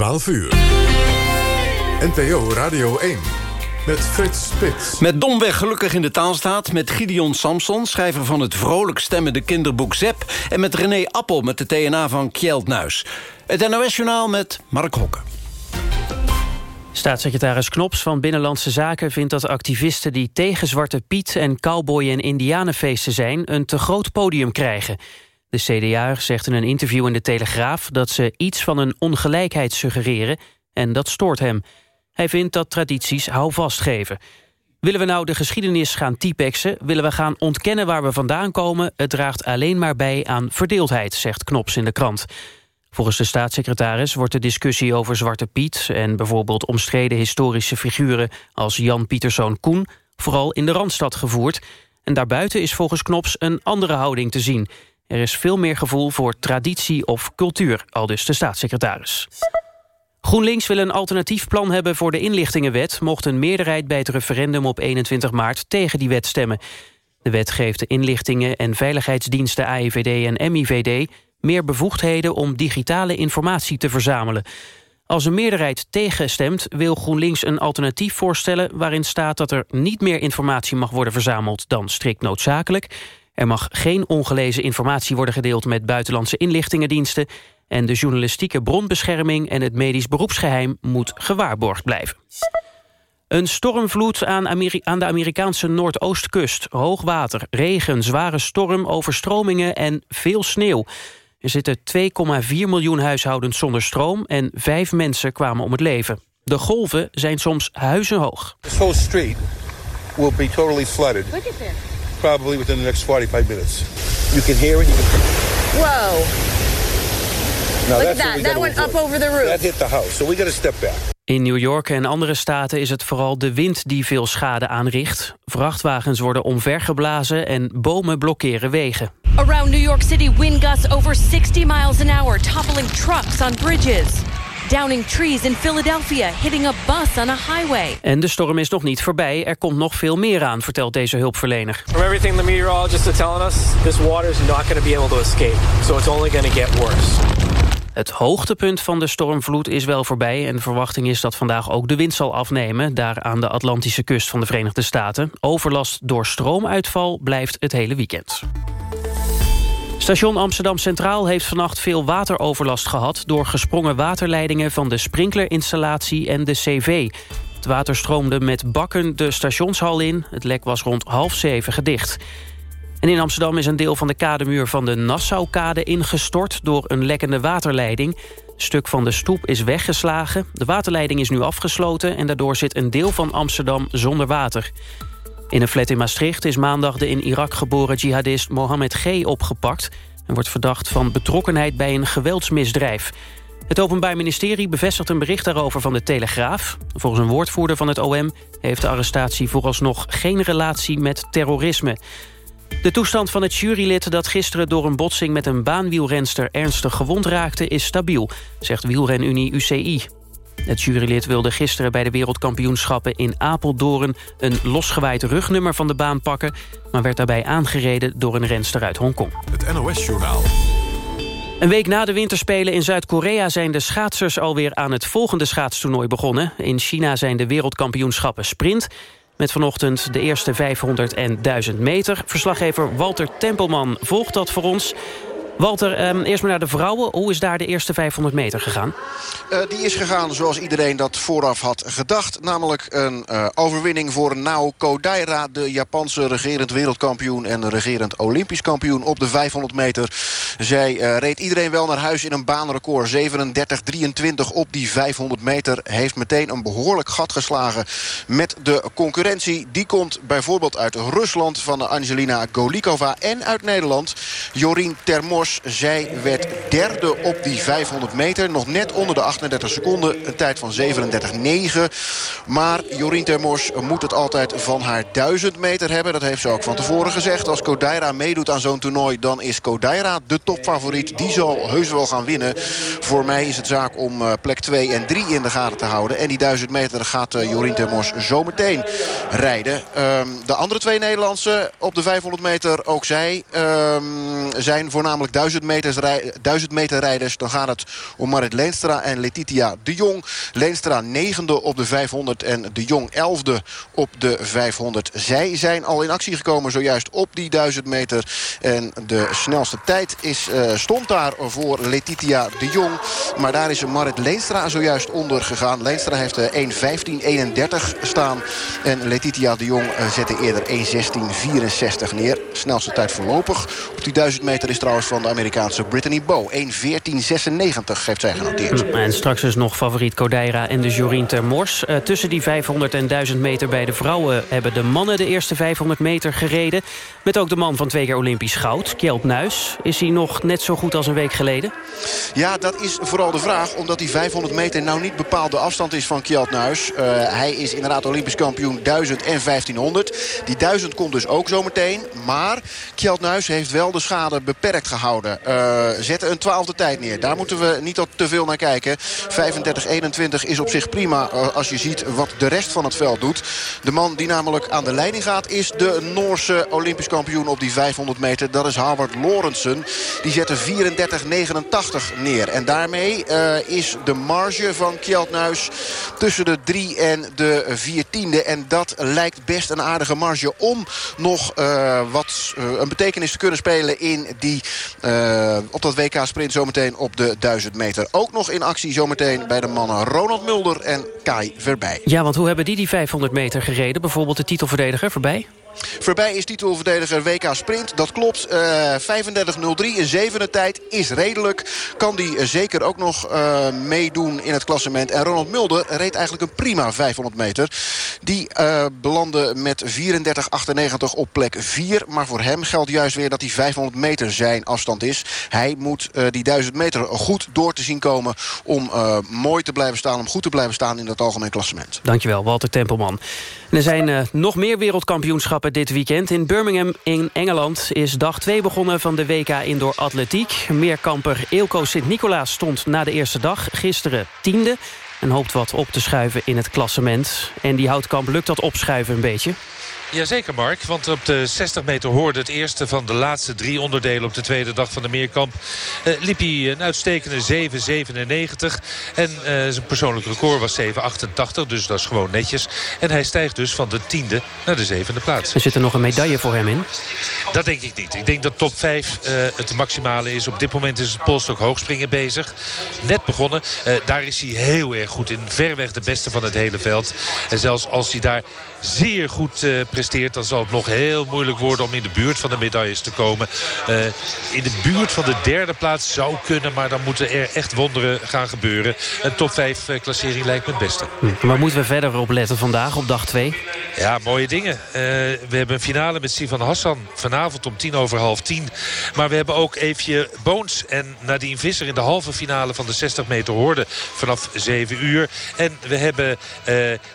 12 uur. NPO Radio 1. Met Frits Spits. Met Domweg gelukkig in de taal staat. Met Gideon Samson, schrijver van het vrolijk stemmende kinderboek Zep. En met René Appel met de TNA van Kjeld Nuis. Het NOS-journaal met Mark Hokke. Staatssecretaris Knops van Binnenlandse Zaken vindt dat activisten die tegen Zwarte Piet en cowboy- en indianenfeesten zijn een te groot podium krijgen. De CDA zegt in een interview in de Telegraaf dat ze iets van een ongelijkheid suggereren en dat stoort hem. Hij vindt dat tradities houvast geven. Willen we nou de geschiedenis gaan typexen? Willen we gaan ontkennen waar we vandaan komen? Het draagt alleen maar bij aan verdeeldheid, zegt Knops in de krant. Volgens de staatssecretaris wordt de discussie over Zwarte Piet... en bijvoorbeeld omstreden historische figuren als Jan Pieterszoon Koen... vooral in de Randstad gevoerd. En daarbuiten is volgens Knops een andere houding te zien. Er is veel meer gevoel voor traditie of cultuur, aldus de staatssecretaris. GroenLinks wil een alternatief plan hebben voor de inlichtingenwet... mocht een meerderheid bij het referendum op 21 maart tegen die wet stemmen. De wet geeft de inlichtingen en veiligheidsdiensten AIVD en MIVD... meer bevoegdheden om digitale informatie te verzamelen. Als een meerderheid tegenstemt, wil GroenLinks een alternatief voorstellen... waarin staat dat er niet meer informatie mag worden verzameld dan strikt noodzakelijk... Er mag geen ongelezen informatie worden gedeeld met buitenlandse inlichtingendiensten... en de journalistieke bronbescherming en het medisch beroepsgeheim moet gewaarborgd blijven. Een stormvloed aan, aan de Amerikaanse Noordoostkust. Hoogwater, regen, zware storm, overstromingen en veel sneeuw. Er zitten 2,4 miljoen huishoudens zonder stroom... en vijf mensen kwamen om het leven. De golven zijn soms huizenhoog. This whole street will be totally flooded. Look at this. Probably within the next 45 minutes. You can hear it. You can... Whoa. Now Look that's at that. That went up over the roof. That hit the house, so we got to step back. In New York en andere staten is het vooral de wind die veel schade aanricht. Vrachtwagens worden omvergeblazen en bomen blokkeren wegen. Around New York City, wind gusts over 60 miles an hour, toppling trucks on bridges. Downing trees in Philadelphia, hitting a bus on a highway. En de storm is nog niet voorbij. Er komt nog veel meer aan, vertelt deze hulpverlener. From everything the meteorologists are telling us, this water is not going to be able to escape. So it's only going to get worse. Het hoogtepunt van de stormvloed is wel voorbij... en de verwachting is dat vandaag ook de wind zal afnemen... daar aan de Atlantische kust van de Verenigde Staten. Overlast door stroomuitval blijft het hele weekend. Station Amsterdam Centraal heeft vannacht veel wateroverlast gehad... door gesprongen waterleidingen van de sprinklerinstallatie en de CV. Het water stroomde met bakken de stationshal in. Het lek was rond half zeven gedicht. En in Amsterdam is een deel van de kademuur van de Nassaukade ingestort... door een lekkende waterleiding. Een stuk van de stoep is weggeslagen. De waterleiding is nu afgesloten... en daardoor zit een deel van Amsterdam zonder water. In een flat in Maastricht is maandag de in Irak geboren jihadist Mohammed G. opgepakt... en wordt verdacht van betrokkenheid bij een geweldsmisdrijf. Het Openbaar Ministerie bevestigt een bericht daarover van de Telegraaf. Volgens een woordvoerder van het OM heeft de arrestatie vooralsnog geen relatie met terrorisme. De toestand van het jurylid dat gisteren door een botsing met een baanwielrenster ernstig gewond raakte is stabiel, zegt wielrenunie UCI. Het jurylid wilde gisteren bij de wereldkampioenschappen in Apeldoorn... een losgewaaid rugnummer van de baan pakken... maar werd daarbij aangereden door een renster uit Hongkong. Het NOS-journaal. Een week na de winterspelen in Zuid-Korea zijn de schaatsers alweer aan het volgende schaatstoernooi begonnen. In China zijn de wereldkampioenschappen sprint. Met vanochtend de eerste 500 en 1000 meter. Verslaggever Walter Tempelman volgt dat voor ons. Walter, ehm, eerst maar naar de vrouwen. Hoe is daar de eerste 500 meter gegaan? Uh, die is gegaan zoals iedereen dat vooraf had gedacht. Namelijk een uh, overwinning voor Nao Kodaira. De Japanse regerend wereldkampioen en regerend olympisch kampioen op de 500 meter. Zij uh, reed iedereen wel naar huis in een baanrecord. 37-23 op die 500 meter. Heeft meteen een behoorlijk gat geslagen met de concurrentie. Die komt bijvoorbeeld uit Rusland van Angelina Golikova. En uit Nederland Jorien Termors. Zij werd derde op die 500 meter. Nog net onder de 38 seconden. Een tijd van 37,9. Maar Jorien Termors moet het altijd van haar 1000 meter hebben. Dat heeft ze ook van tevoren gezegd. Als Kodaira meedoet aan zo'n toernooi, dan is Kodaira de topfavoriet. Die zal heus wel gaan winnen. Voor mij is het zaak om uh, plek 2 en 3 in de gaten te houden. En die 1000 meter gaat uh, Jorien Termors zometeen rijden. Um, de andere twee Nederlandse op de 500 meter, ook zij um, zijn voornamelijk namelijk 1000 meter, 1000 meter rijders. Dan gaat het om Marit Leenstra en Letitia de Jong. Leenstra negende op de 500 en de Jong elfde op de 500. Zij zijn al in actie gekomen zojuist op die 1000 meter. En de snelste tijd is, uh, stond daar voor Letitia de Jong. Maar daar is Marit Leenstra zojuist onder gegaan. Leenstra heeft 1.15.31 staan. En Letitia de Jong zette eerder 1.16.64 neer. Snelste tijd voorlopig op die 1000 meter is trouwens van de Amerikaanse Brittany Bow. 1.14.96 heeft zij genoteerd. En straks is nog favoriet Kodeira en de Jorien Termors. Uh, tussen die 500 en 1000 meter bij de vrouwen... hebben de mannen de eerste 500 meter gereden. Met ook de man van twee keer Olympisch goud, Kjeld Nuis. Is hij nog net zo goed als een week geleden? Ja, dat is vooral de vraag. Omdat die 500 meter nou niet bepaald de afstand is van Kjeld Nuis. Uh, hij is inderdaad Olympisch kampioen 1000 en 1500. Die 1000 komt dus ook zometeen. Maar Kjeld Nuis heeft wel de schade beperkt gehouden. Uh, zette een twaalfde tijd neer. Daar moeten we niet te veel naar kijken. 35-21 is op zich prima uh, als je ziet wat de rest van het veld doet. De man die namelijk aan de leiding gaat is de Noorse Olympisch kampioen op die 500 meter. Dat is Howard Lorensen. Die zette 34-89 neer. En daarmee uh, is de marge van Kjeld Nuis tussen de 3 en de 4 tiende. En dat lijkt best een aardige marge om nog wat een betekenis te kunnen spelen in die, uh, op dat WK sprint zometeen op de 1000 meter. Ook nog in actie zometeen bij de mannen Ronald Mulder en Kai Verbij. Ja, want hoe hebben die die 500 meter gereden? Bijvoorbeeld de titelverdediger Verbij? Voorbij is titelverdediger WK Sprint. Dat klopt. Uh, 35.03, een zevende tijd is redelijk. Kan die uh, zeker ook nog uh, meedoen in het klassement. En Ronald Mulder reed eigenlijk een prima 500 meter. Die belandde met 34.98 op plek 4. Maar voor hem geldt juist weer dat die 500 meter zijn afstand is. Hij moet die 1000 meter goed door te zien komen... om mooi te blijven staan, om goed te blijven staan in dat algemeen klassement. Dankjewel, Walter Tempelman. Er zijn nog meer wereldkampioenschappen dit weekend. In Birmingham in Engeland is dag 2 begonnen van de WK Indoor Atletiek. Meerkamper Eelco Sint-Nicolaas stond na de eerste dag gisteren tiende... en hoopt wat op te schuiven in het klassement. En die houtkamp lukt dat opschuiven een beetje? Jazeker Mark, want op de 60 meter hoorde het eerste van de laatste drie onderdelen op de tweede dag van de Meerkamp. Uh, liep hij een uitstekende 7,97 en uh, zijn persoonlijk record was 7,88, dus dat is gewoon netjes. En hij stijgt dus van de tiende naar de zevende plaats. Er zit er nog een medaille voor hem in? Dat denk ik niet. Ik denk dat top 5 uh, het maximale is. Op dit moment is het polstok hoogspringen bezig. Net begonnen. daar is hij heel erg goed in. Verweg de beste van het hele veld. En zelfs als hij daar zeer goed uh, presteert... dan zal het nog heel moeilijk worden om in de buurt van de medailles te komen. Uh, in de buurt van de derde plaats zou kunnen... maar dan moeten er echt wonderen gaan gebeuren. Een top 5 uh, klassering lijkt me het beste. Maar moeten we verder op letten vandaag op dag 2? Ja, mooie dingen. we hebben een finale met Sivan Hassan vanavond om tien over half tien. Maar we hebben ook Eefje Boons en Nadine Visser... in de halve finale van de 60 meter hoorde vanaf 7 uur. En we hebben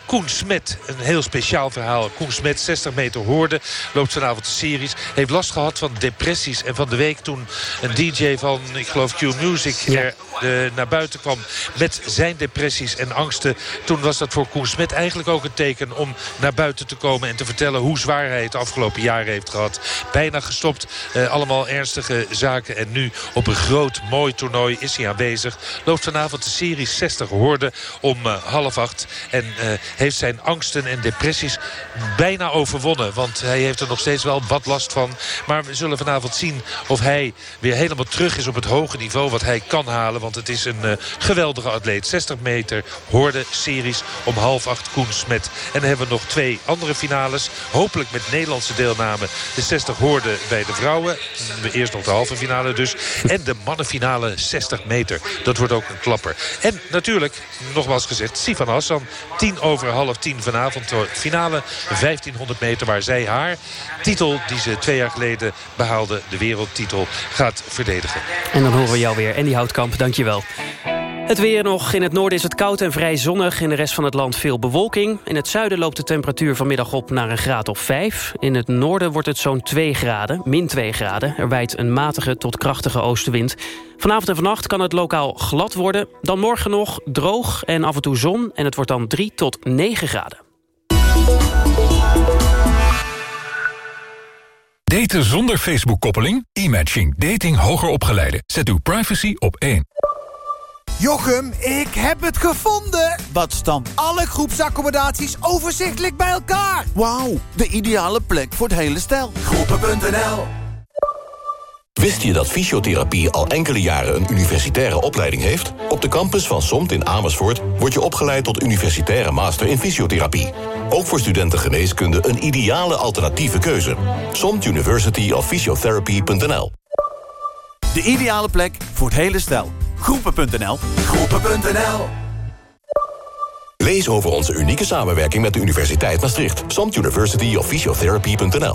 Koen Smet, een heel speciaal verhaal. Koen Smet, 60 meter hoorde, loopt vanavond de series. Heeft last gehad van depressies. En van de week toen een DJ van, ik geloof Q-Music... Ja. er uh, naar buiten kwam met zijn depressies en angsten... toen was dat voor Koen Smet eigenlijk ook een teken om naar buiten te komen... en te vertellen hoe zwaar hij het afgelopen jaren heeft gehad. Bijna gestopt, uh, allemaal ernstige zaken. En nu op een groot, mooi toernooi is hij aanwezig. Loopt vanavond de serie 60 hoorde om uh, half acht. En heeft zijn angsten en depressies bijna overwonnen. Want hij heeft er nog steeds wel wat last van. Maar we zullen vanavond zien of hij weer helemaal terug is op het hoge niveau... wat hij kan halen. Want het is een uh, geweldige atleet. 60 meter hoorde series om half acht Koen Smet. En dan hebben we nog twee andere finales. Hopelijk met Nederlandse deelname. De 60 hoorde bij de vrouwen. Eerst nog de halve finale dus. En de mannenfinale 60 meter. Dat wordt ook een klapper. En natuurlijk, nogmaals gezegd, Sivan Hassan. 10 over half 10 vanavond. Finale 1500 meter waar zij haar titel die ze twee jaar geleden behaalde. De wereldtitel gaat verdedigen. En dan horen we jou weer. Die Houtkamp, dankjewel. Het weer nog. In het noorden is het koud en vrij zonnig. In de rest van het land veel bewolking. In het zuiden loopt de temperatuur vanmiddag op naar een graad of 5. In het noorden wordt het zo'n 2 graden, min 2 graden. Er waait een matige tot krachtige oostenwind. Vanavond en vannacht kan het lokaal glad worden. Dan morgen nog droog en af en toe zon. En het wordt dan 3 tot 9 graden. Daten zonder Facebook-koppeling? E-matching. Dating hoger opgeleiden. Zet uw privacy op één. Jochem, ik heb het gevonden! Wat staan alle groepsaccommodaties overzichtelijk bij elkaar? Wauw, de ideale plek voor het hele stel. Groepen.nl Wist je dat fysiotherapie al enkele jaren een universitaire opleiding heeft? Op de campus van SOMT in Amersfoort word je opgeleid tot universitaire master in fysiotherapie. Ook voor studenten geneeskunde een ideale alternatieve keuze. SOMT University of Physiotherapy.nl De ideale plek voor het hele stel. Groepen.nl Groepen.nl Lees over onze unieke samenwerking met de Universiteit Maastricht. SOMT University of Physiotherapy.nl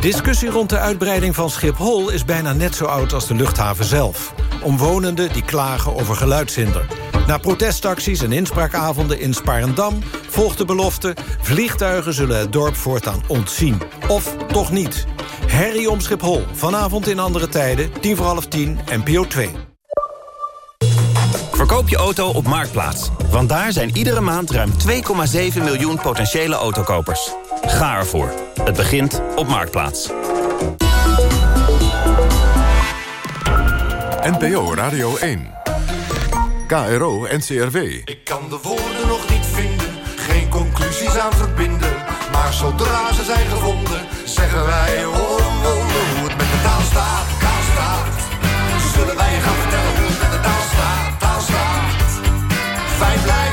Discussie rond de uitbreiding van Schiphol is bijna net zo oud als de luchthaven zelf. Omwonenden die klagen over geluidshinder. Na protestacties en inspraakavonden in Sparendam volgt de belofte... vliegtuigen zullen het dorp voortaan ontzien. Of toch niet. Herrie om Schiphol, vanavond in andere tijden, tien voor half tien, NPO 2. Verkoop je auto op Marktplaats. Want daar zijn iedere maand ruim 2,7 miljoen potentiële autokopers. Ga ervoor. Het begint op Marktplaats. NPO Radio 1. KRO NCRW. Ik kan de woorden nog niet vinden, geen conclusies aan verbinden. Maar zodra ze zijn gevonden, zeggen wij oh wonder hoe het met de taal staat, taal staat. Zullen wij je gaan vertellen hoe het met de taal staat, taal staat. Taal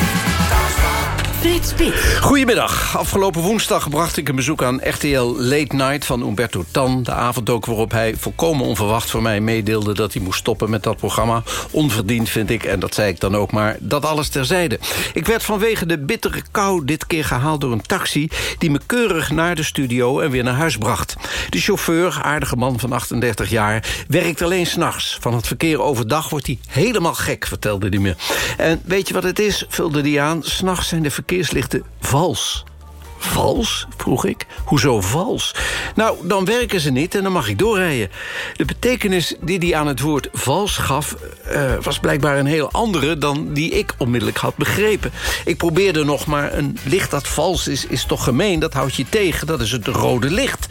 Goedemiddag. Afgelopen woensdag bracht ik een bezoek aan RTL Late Night van Umberto Tan. De avond ook waarop hij volkomen onverwacht voor mij meedeelde... dat hij moest stoppen met dat programma. Onverdiend vind ik, en dat zei ik dan ook maar, dat alles terzijde. Ik werd vanwege de bittere kou dit keer gehaald door een taxi... die me keurig naar de studio en weer naar huis bracht. De chauffeur, aardige man van 38 jaar, werkt alleen s'nachts. Van het verkeer overdag wordt hij helemaal gek, vertelde hij me. En weet je wat het is, vulde hij aan... s'nachts zijn de verkeerslichten vals. Vals? vroeg ik. Hoezo vals? Nou, dan werken ze niet en dan mag ik doorrijden. De betekenis die hij aan het woord vals gaf... Uh, was blijkbaar een heel andere dan die ik onmiddellijk had begrepen. Ik probeerde nog maar een licht dat vals is, is toch gemeen. Dat houdt je tegen, dat is het rode licht.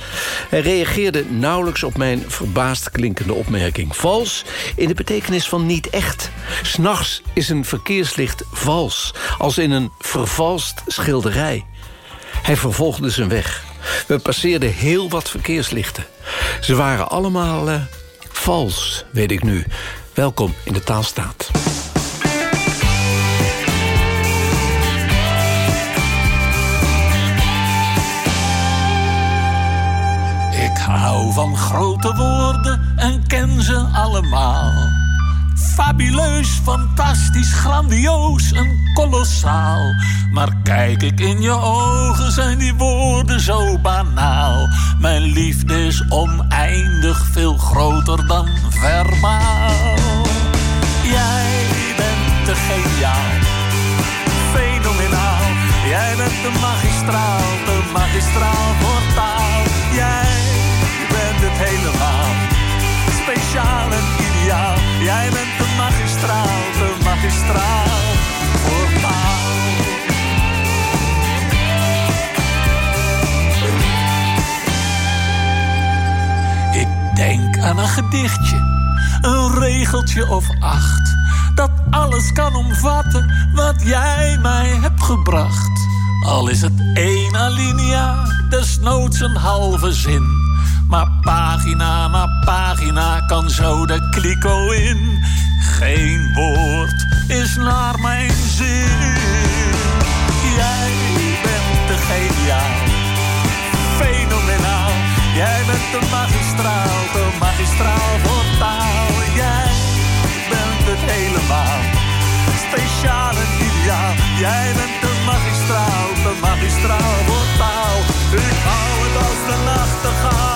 Hij reageerde nauwelijks op mijn verbaasd klinkende opmerking. Vals in de betekenis van niet echt. S'nachts is een verkeerslicht vals. Als in een vervalst schilderij. Hij vervolgde zijn weg. We passeerden heel wat verkeerslichten. Ze waren allemaal uh, vals, weet ik nu. Welkom in de taalstaat. Ik hou van grote woorden en ken ze allemaal. Fabuleus, fantastisch, grandioos en kolossaal. Maar kijk ik in je ogen, zijn die woorden zo banaal. Mijn liefde is oneindig veel groter dan verbaal. Jij bent te geniaal, fenomenaal. Jij bent de magistraal, de magistraal voor taal. Jij bent het helemaal, speciaal en Jij bent de magistraal, de magistraal voor taal. Ik denk aan een gedichtje, een regeltje of acht. Dat alles kan omvatten wat jij mij hebt gebracht. Al is het één alinea, desnoods een halve zin. Maar pagina na pagina kan zo de kliko in. Geen woord is naar mijn zin. Jij bent de geniaal, fenomenaal. Jij bent de magistraal, de magistraal voor taal. Jij bent het helemaal, speciaal en ideaal. Jij bent de magistraal, de magistraal voor taal. Ik hou het als de nachtegaal.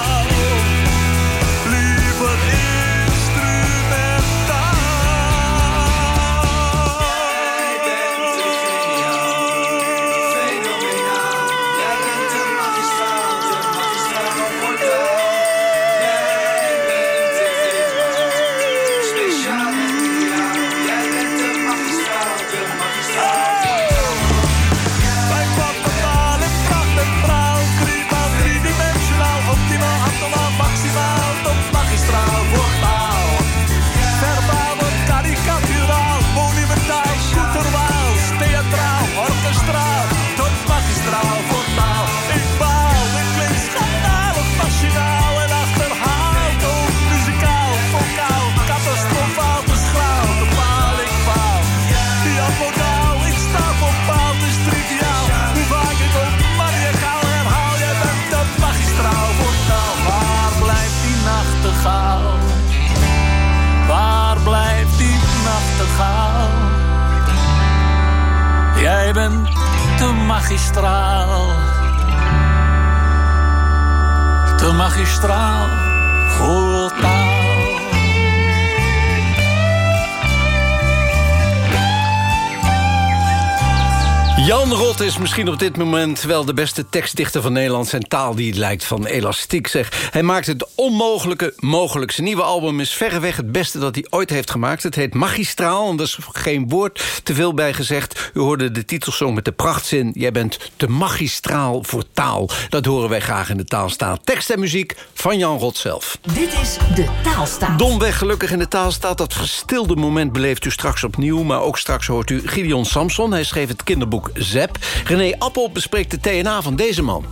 Misschien op dit moment wel de beste tekstdichter van Nederland. Zijn taal die lijkt van elastiek, zeg. Hij maakt het onmogelijke mogelijk. Zijn nieuwe album is verreweg het beste dat hij ooit heeft gemaakt. Het heet Magistraal, en er is geen woord te veel bij gezegd. U hoorde de titelsong met de prachtzin... Jij bent te magistraal voor taal. Dat horen wij graag in de taalstaat. Tekst en muziek van Jan Rot zelf. Dit is de taalstaat. Domweg gelukkig in de taalstaat. Dat verstilde moment beleeft u straks opnieuw. Maar ook straks hoort u Gideon Samson. Hij schreef het kinderboek Zep. René Appel bespreekt de TNA van deze man.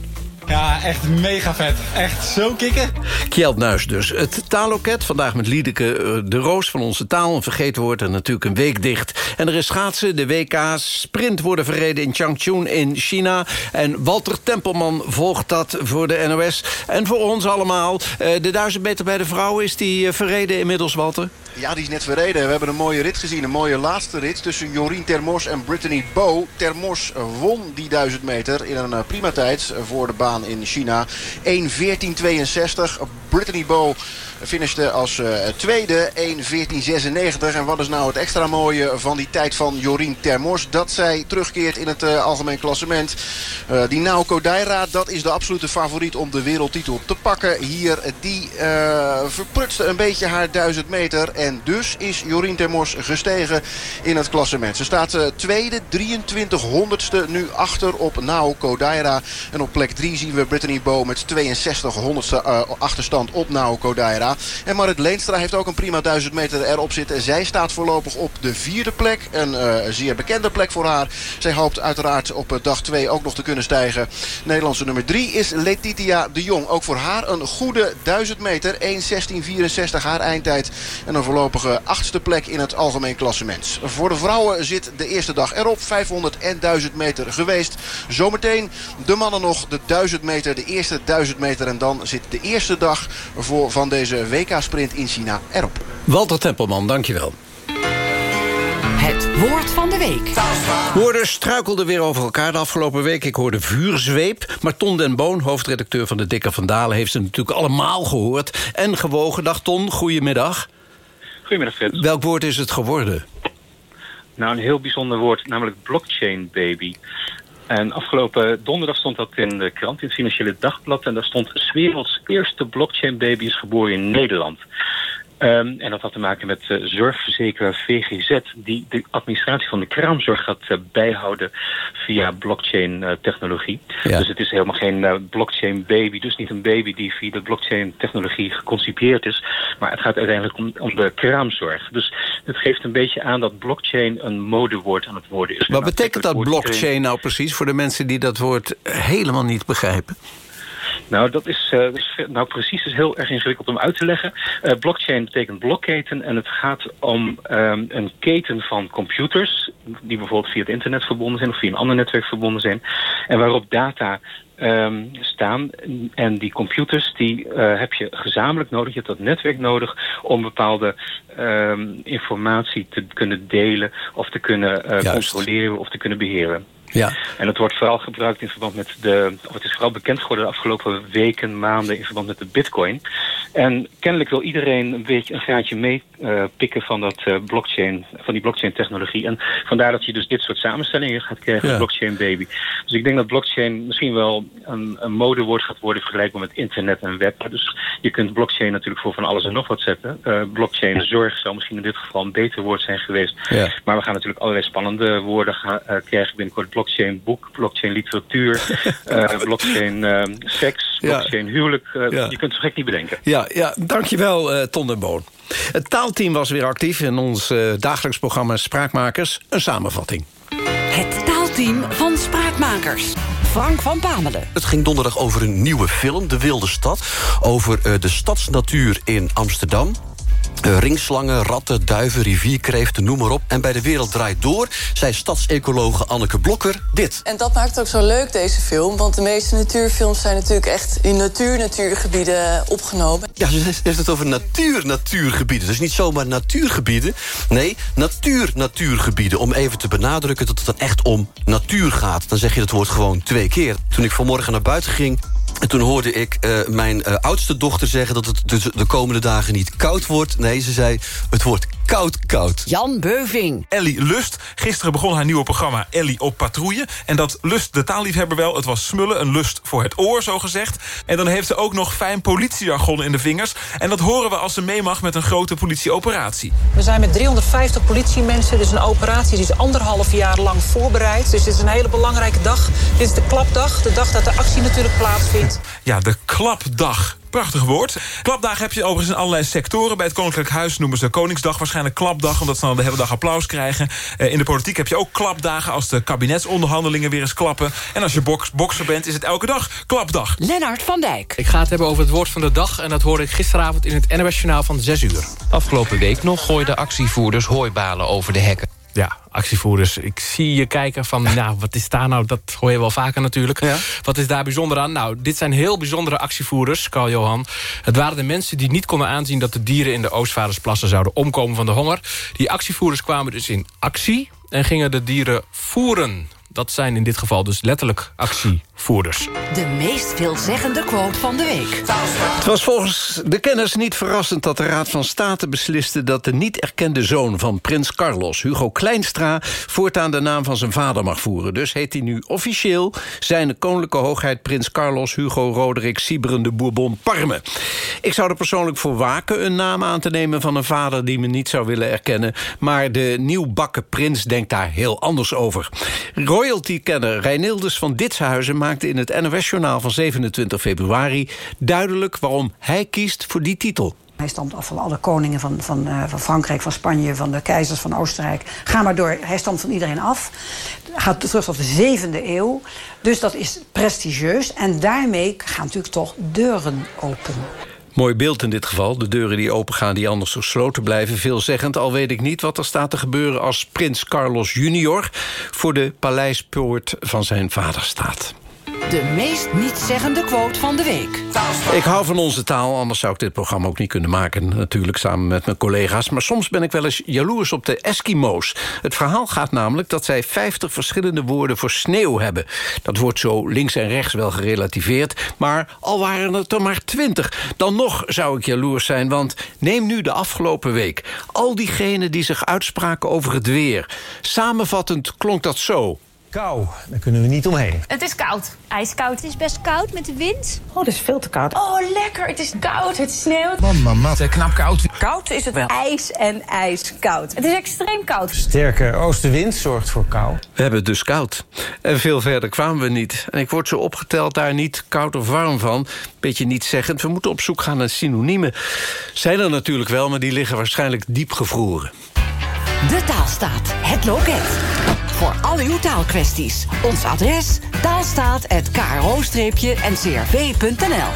Ja, echt mega vet. Echt zo kicken. Kjeld Nuis dus. Het taalloket, vandaag met Liedeke eh, de Roos van onze taal. Een vergeetwoord en natuurlijk een week dicht. En er is schaatsen, de WK's sprint worden verreden in Changchun in China. En Walter Tempelman volgt dat voor de NOS. En voor ons allemaal. Eh, de duizend meter bij de vrouwen, is die eh, verreden inmiddels, Walter? Ja, die is net verreden. We hebben een mooie rit gezien. Een mooie laatste rit tussen Jorien Termors en Brittany Bow. Termors won die 1000 meter in een prima tijd voor de baan in China. 1.14.62. Brittany Bow finishte als uh, tweede 1.14.96. En wat is nou het extra mooie van die tijd van Jorien Termors? Dat zij terugkeert in het uh, algemeen klassement. Uh, die Naoko Daira, dat is de absolute favoriet om de wereldtitel te pakken. Hier, die verprutste een beetje haar 1000 meter. En dus is Jorien Termors gestegen in het klassement. Ze staat tweede, 23 honderdste nu achter op Naoko Daira. En op plek 3 zien we Brittany Bow met 62 honderdste achterstand op Naoko Daira. En Marit Leenstra heeft ook een prima 1000 meter erop zitten. Zij staat voorlopig op de vierde plek. Een uh, zeer bekende plek voor haar. Zij hoopt uiteraard op dag 2 ook nog te kunnen stijgen. Nederlandse nummer 3 is Letitia de Jong. Ook voor haar een goede 1000 meter. 1.16.64 haar eindtijd. En een voorlopige achtste plek in het algemeen klassement. Voor de vrouwen zit de eerste dag erop. 500 en 1000 meter geweest. Zometeen de mannen nog de 1000 meter. De eerste 1000 meter. En dan zit de eerste dag voor, van deze WK-sprint in China erop. Walter Tempelman, dankjewel. Het woord van de week. Woorden struikelden weer over elkaar de afgelopen week. Ik hoorde vuurzweep. Maar Ton den Boon, hoofdredacteur van de Dikke van Dalen... heeft ze natuurlijk allemaal gehoord en gewogen. Dag Ton, goedemiddag. Goedemiddag Fred. Welk woord is het geworden? Nou, een heel bijzonder woord, namelijk blockchain baby. En afgelopen donderdag stond dat in de krant, in het Financiële Dagblad. En daar stond... 's werelds eerste blockchain baby is geboren in Nederland. Um, en dat had te maken met uh, zorgverzekeraar VGZ... die de administratie van de kraamzorg gaat uh, bijhouden via blockchain-technologie. Ja. Dus het is helemaal geen blockchain baby. Dus niet een baby die via de blockchain-technologie geconcipeerd is. Maar het gaat uiteindelijk om, om, de kraamzorg. Dus het geeft een beetje aan dat blockchain een modewoord aan het worden is. Wat betekent dat blockchain nou precies... voor de mensen die dat woord helemaal niet begrijpen? Nou, dat is, uh, is, nou precies is heel erg ingewikkeld om uit te leggen. Uh, blockchain betekent blokketen en het gaat om um, een keten van computers... die bijvoorbeeld via het internet verbonden zijn of via een ander netwerk verbonden zijn... en waarop data um, staan. En die computers die uh, heb je gezamenlijk nodig. Je hebt dat netwerk nodig om bepaalde um, informatie te kunnen delen... of te kunnen uh, controleren of te kunnen beheren. Ja. En het wordt vooral gebruikt in verband met de... of het is vooral bekend geworden de afgelopen weken, maanden... in verband met de bitcoin. En kennelijk wil iedereen een beetje een graadje meepikken uh, van dat uh, blockchain... van die blockchain technologie. En vandaar dat je dus dit soort samenstellingen gaat krijgen, ja. blockchain baby. Dus ik denk dat blockchain misschien wel een, een modewoord gaat worden... vergelijkbaar met internet en web. Dus je kunt blockchain natuurlijk voor van alles en nog wat zetten. Uh, blockchain zorg zou misschien in dit geval een beter woord zijn geweest. Ja. Maar we gaan natuurlijk allerlei spannende woorden gaan, krijgen binnenkort blockchain boek, blockchain literatuur, uh, blockchain uh, seks, blockchain ja. huwelijk. Uh, ja. Je kunt het zo gek niet bedenken. Ja, ja dankjewel uh, Ton den Boon. Het taalteam was weer actief in ons dagelijks programma Spraakmakers. Een samenvatting. Het taalteam van Spraakmakers. Frank van Pamelen. Het ging donderdag over een nieuwe film, De Wilde Stad. Over de stadsnatuur in Amsterdam. Eh, ringslangen, ratten, duiven, rivierkreeften, noem maar op. En bij De Wereld Draait Door zei stadsecologe Anneke Blokker dit. En dat maakt het ook zo leuk, deze film. Want de meeste natuurfilms zijn natuurlijk echt in natuur-natuurgebieden opgenomen. Ja, ze heeft het over natuur-natuurgebieden. Dus niet zomaar natuurgebieden. Nee, natuur-natuurgebieden. Om even te benadrukken dat het dan echt om natuur gaat. Dan zeg je het woord gewoon twee keer. Toen ik vanmorgen naar buiten ging... En toen hoorde ik uh, mijn uh, oudste dochter zeggen... dat het dus de komende dagen niet koud wordt. Nee, ze zei, het wordt koud, koud. Jan Beuving. Ellie Lust. Gisteren begon haar nieuwe programma Ellie op patrouille. En dat lust de taalliefhebber wel. Het was smullen, een lust voor het oor, zo gezegd. En dan heeft ze ook nog fijn politiejargon in de vingers. En dat horen we als ze mee mag met een grote politieoperatie. We zijn met 350 politiemensen. Dus een operatie die is anderhalf jaar lang voorbereid. Dus dit is een hele belangrijke dag. Dit is de klapdag. De dag dat de actie natuurlijk plaatsvindt. Ja, de klapdag. Prachtig woord. Klapdagen heb je overigens in allerlei sectoren. Bij het Koninklijk Huis noemen ze Koningsdag waarschijnlijk klapdag... omdat ze dan de hele dag applaus krijgen. Uh, in de politiek heb je ook klapdagen als de kabinetsonderhandelingen weer eens klappen. En als je boks, bokser bent is het elke dag klapdag. Lennart van Dijk. Ik ga het hebben over het woord van de dag... en dat hoorde ik gisteravond in het NOS Journaal van 6 uur. Afgelopen week nog gooiden actievoerders hooibalen over de hekken. Ja, actievoerders. Ik zie je kijken van, nou, wat is daar nou... dat hoor je wel vaker natuurlijk. Ja. Wat is daar bijzonder aan? Nou, dit zijn heel bijzondere actievoerders, Carl Johan. Het waren de mensen die niet konden aanzien... dat de dieren in de Oostvaardersplassen zouden omkomen van de honger. Die actievoerders kwamen dus in actie... en gingen de dieren voeren. Dat zijn in dit geval dus letterlijk De meest veelzeggende quote van de week. Het was volgens de kenners niet verrassend dat de Raad van State besliste... dat de niet erkende zoon van prins Carlos, Hugo Kleinstra... voortaan de naam van zijn vader mag voeren. Dus heet hij nu officieel zijn koninklijke hoogheid... prins Carlos Hugo Roderick Sieberende Bourbon Parme. Ik zou er persoonlijk voor waken een naam aan te nemen... van een vader die me niet zou willen erkennen. Maar de nieuwbakken prins denkt daar heel anders over. Royalty-kenner Reinildes van Ditshuizen maakte in het NOS-journaal van 27 februari duidelijk waarom hij kiest voor die titel. Hij stamt af van alle koningen van, van, uh, van Frankrijk, van Spanje, van de keizers van Oostenrijk. Ga maar door. Hij stamt van iedereen af. Gaat terug tot de zevende eeuw. Dus dat is prestigieus. En daarmee gaan natuurlijk toch deuren open. Mooi beeld in dit geval. De deuren die opengaan die anders gesloten blijven. Veelzeggend, al weet ik niet wat er staat te gebeuren... als prins Carlos junior voor de paleispoort van zijn vader staat. De meest nietszeggende quote van de week. Ik hou van onze taal, anders zou ik dit programma ook niet kunnen maken. Natuurlijk samen met mijn collega's. Maar soms ben ik wel eens jaloers op de Eskimo's. Het verhaal gaat namelijk dat zij 50 verschillende woorden voor sneeuw hebben. Dat wordt zo links en rechts wel gerelativeerd. Maar al waren het er maar 20. Dan nog zou ik jaloers zijn, want neem nu de afgelopen week. Al diegenen die zich uitspraken over het weer. Samenvattend klonk dat zo. Kou, daar kunnen we niet omheen. Het is koud. Ijskoud. Het is best koud met de wind. Oh, het is veel te koud. Oh, lekker. Het is koud. Het sneeuwt. Mama, het is knap koud. Koud is het wel. IJs en ijskoud. Het is extreem koud. Sterke oostenwind zorgt voor kou. We hebben het dus koud. En veel verder kwamen we niet. En ik word zo opgeteld daar niet koud of warm van. Beetje niet zeggend. We moeten op zoek gaan naar synoniemen. Zijn er natuurlijk wel, maar die liggen waarschijnlijk diep gevroren. De Taalstaat. Het loket. Voor al uw taalkwesties. Ons adres taalstaat.kro-ncrv.nl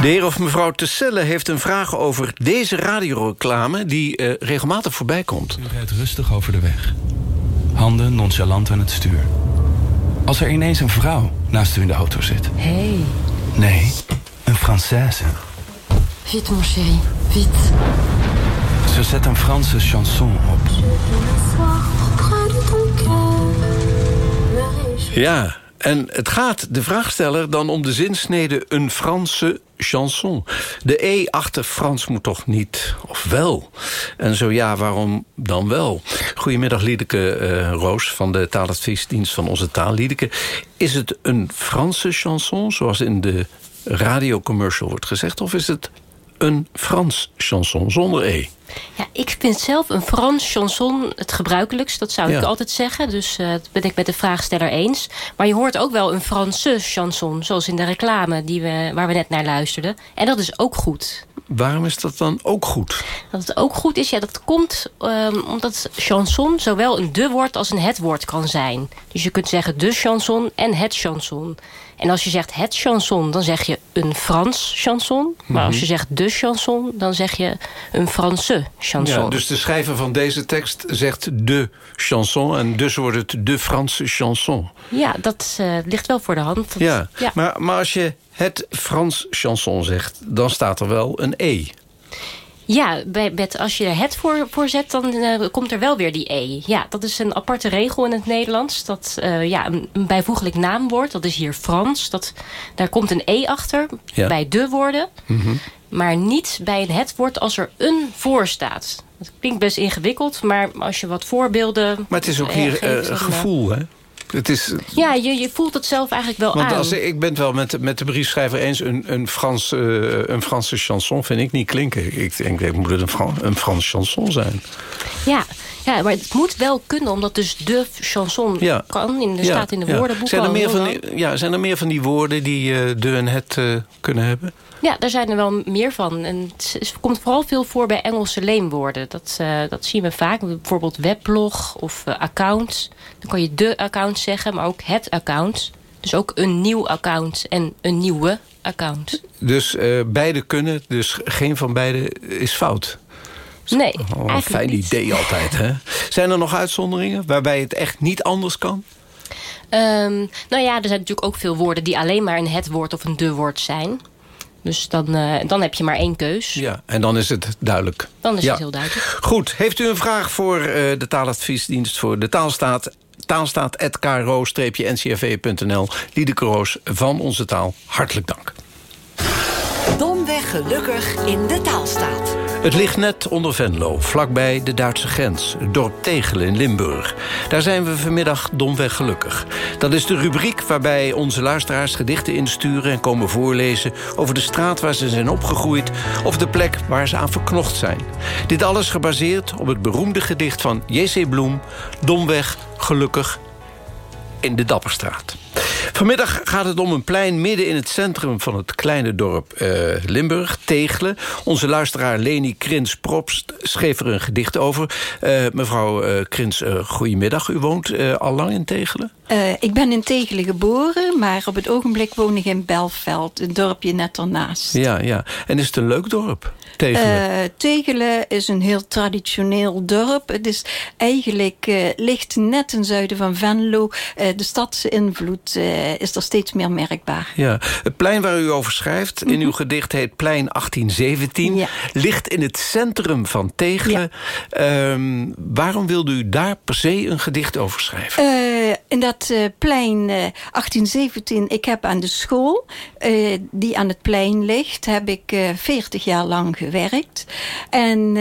De heer of mevrouw Tesselle heeft een vraag over deze radioreclame... die uh, regelmatig voorbij komt. U rijdt rustig over de weg. Handen nonchalant aan het stuur. Als er ineens een vrouw naast u in de auto zit. Hey. Nee, een Française. Vite, mon chéri, vite. Ze zet een Franse chanson op. Ja, en het gaat de vraagsteller dan om de zinsnede een Franse chanson. De E achter Frans moet toch niet, of wel? En zo ja, waarom dan wel? Goedemiddag Liedeke uh, Roos van de taaladviesdienst van Onze Taal. Liedeke, is het een Franse chanson zoals in de radiocommercial wordt gezegd... of is het een Frans chanson zonder E? Ja, ik vind zelf een Frans chanson het gebruikelijkst. Dat zou Ja. ik altijd zeggen. Dus eh, dat ben ik met de vraagsteller eens. Maar je hoort ook wel een Franse chanson. Zoals in de reclame die we, waar we net naar luisterden. En dat is ook goed. Waarom is dat dan ook goed? Dat het ook goed is, ja, dat komt ehm, omdat chanson zowel een de-woord als een het-woord kan zijn. Dus je kunt zeggen de chanson en het chanson. En als je zegt het chanson, dan zeg je een Frans chanson. Maar als je zegt de chanson, dan zeg je een Franse chanson. Ja, dus de schrijver van deze tekst zegt de chanson... en dus wordt het de Franse chanson. Ja, dat eh, ligt wel voor de hand. Dat- Ja, Maar, maar als je het Frans chanson zegt... dan staat er wel een E. Ja, bij, als je er het voor, voor zet, dan eh, komt er wel weer die E. Ja, dat is een aparte regel in het Nederlands. Dat, eh, ja, een, een bijvoeglijk naamwoord, dat is hier Frans. Dat, daar komt een E achter Ja. bij de woorden. Maar niet bij een het woord als er een voor staat. Dat klinkt best ingewikkeld, maar als je wat voorbeelden... Maar het is ook eh, hier eh, gevoel, hè? Het is, Ja, je, je voelt het zelf eigenlijk wel want aan. als, ik ben het wel met, de- met de briefschrijver eens... een, een, Frans, eh, een Franse chanson vind ik niet klinken. Ik denk, ik moet het een, Fran, een Frans chanson zijn. Ja, ja, maar het moet wel kunnen, omdat dus de chanson Ja. kan. In, er Ja, staat in de ja. woordenboeken Zijn er, al meer van die, ja, zijn er meer van die woorden die eh, de en het eh, kunnen hebben? Ja, daar zijn er wel meer van. En het is- komt vooral veel voor bij Engelse leenwoorden. Dat, eh, dat zien we vaak. Bijvoorbeeld weblog of account. Dan kan je de account zeggen, maar ook het account. Dus ook een nieuw account en een nieuwe account. Dus eh, beide kunnen, dus geen van beide is fout. Nee, Oh, een fijn niet. idee altijd, hè? Zijn er nog uitzonderingen waarbij het echt niet anders kan? Ehm, nou ja, er zijn natuurlijk ook veel woorden die alleen maar een het woord of een de woord zijn. Dus dan, eh, dan heb je maar één keus. Ja, en dan is het duidelijk. Dan is Ja. het heel duidelijk. Goed, heeft u een vraag voor eh, de taaladviesdienst voor de taalstaat? taalstaat.kro-ncrv.nl Liedeke Roos van Onze Taal, hartelijk dank. Domweg gelukkig in de taalstaat. Het ligt net onder Venlo, vlakbij de Duitse grens. Het dorp Tegelen in Limburg. Daar zijn we vanmiddag domweg gelukkig. Dat is de rubriek waarbij onze luisteraars gedichten insturen... en komen voorlezen over de straat waar ze zijn opgegroeid... of de plek waar ze aan verknocht zijn. Dit alles gebaseerd op het beroemde gedicht van J.C. Bloem... Domweg gelukkig in de Dapperstraat. Vanmiddag gaat het om een plein midden in het centrum van het kleine dorp eh, Limburg, Tegelen. Onze luisteraar Leni Krins-Props schreef er een gedicht over. Eh, mevrouw eh, Krins, goedemiddag. U woont al lang in Tegelen? Ik ben in Tegelen geboren, maar op het ogenblik woon ik in Belveld, een dorpje net ernaast. Ja, ja. En is het een leuk dorp, Tegelen? Tegelen is een heel traditioneel dorp. Het is eigenlijk eh, ligt net ten zuiden van Venlo. Eh, de stadse invloed eh, is er steeds meer merkbaar. Ja, het plein waar u over schrijft, in uw gedicht heet Plein 1817... ligt in het centrum van Tegelen. Ehm, waarom wilde u daar per se een gedicht over schrijven? Eh, in dat eh, plein eh, 1817, ik heb aan de school die aan het plein ligt, heb ik eh 40 jaar lang gewerkt. En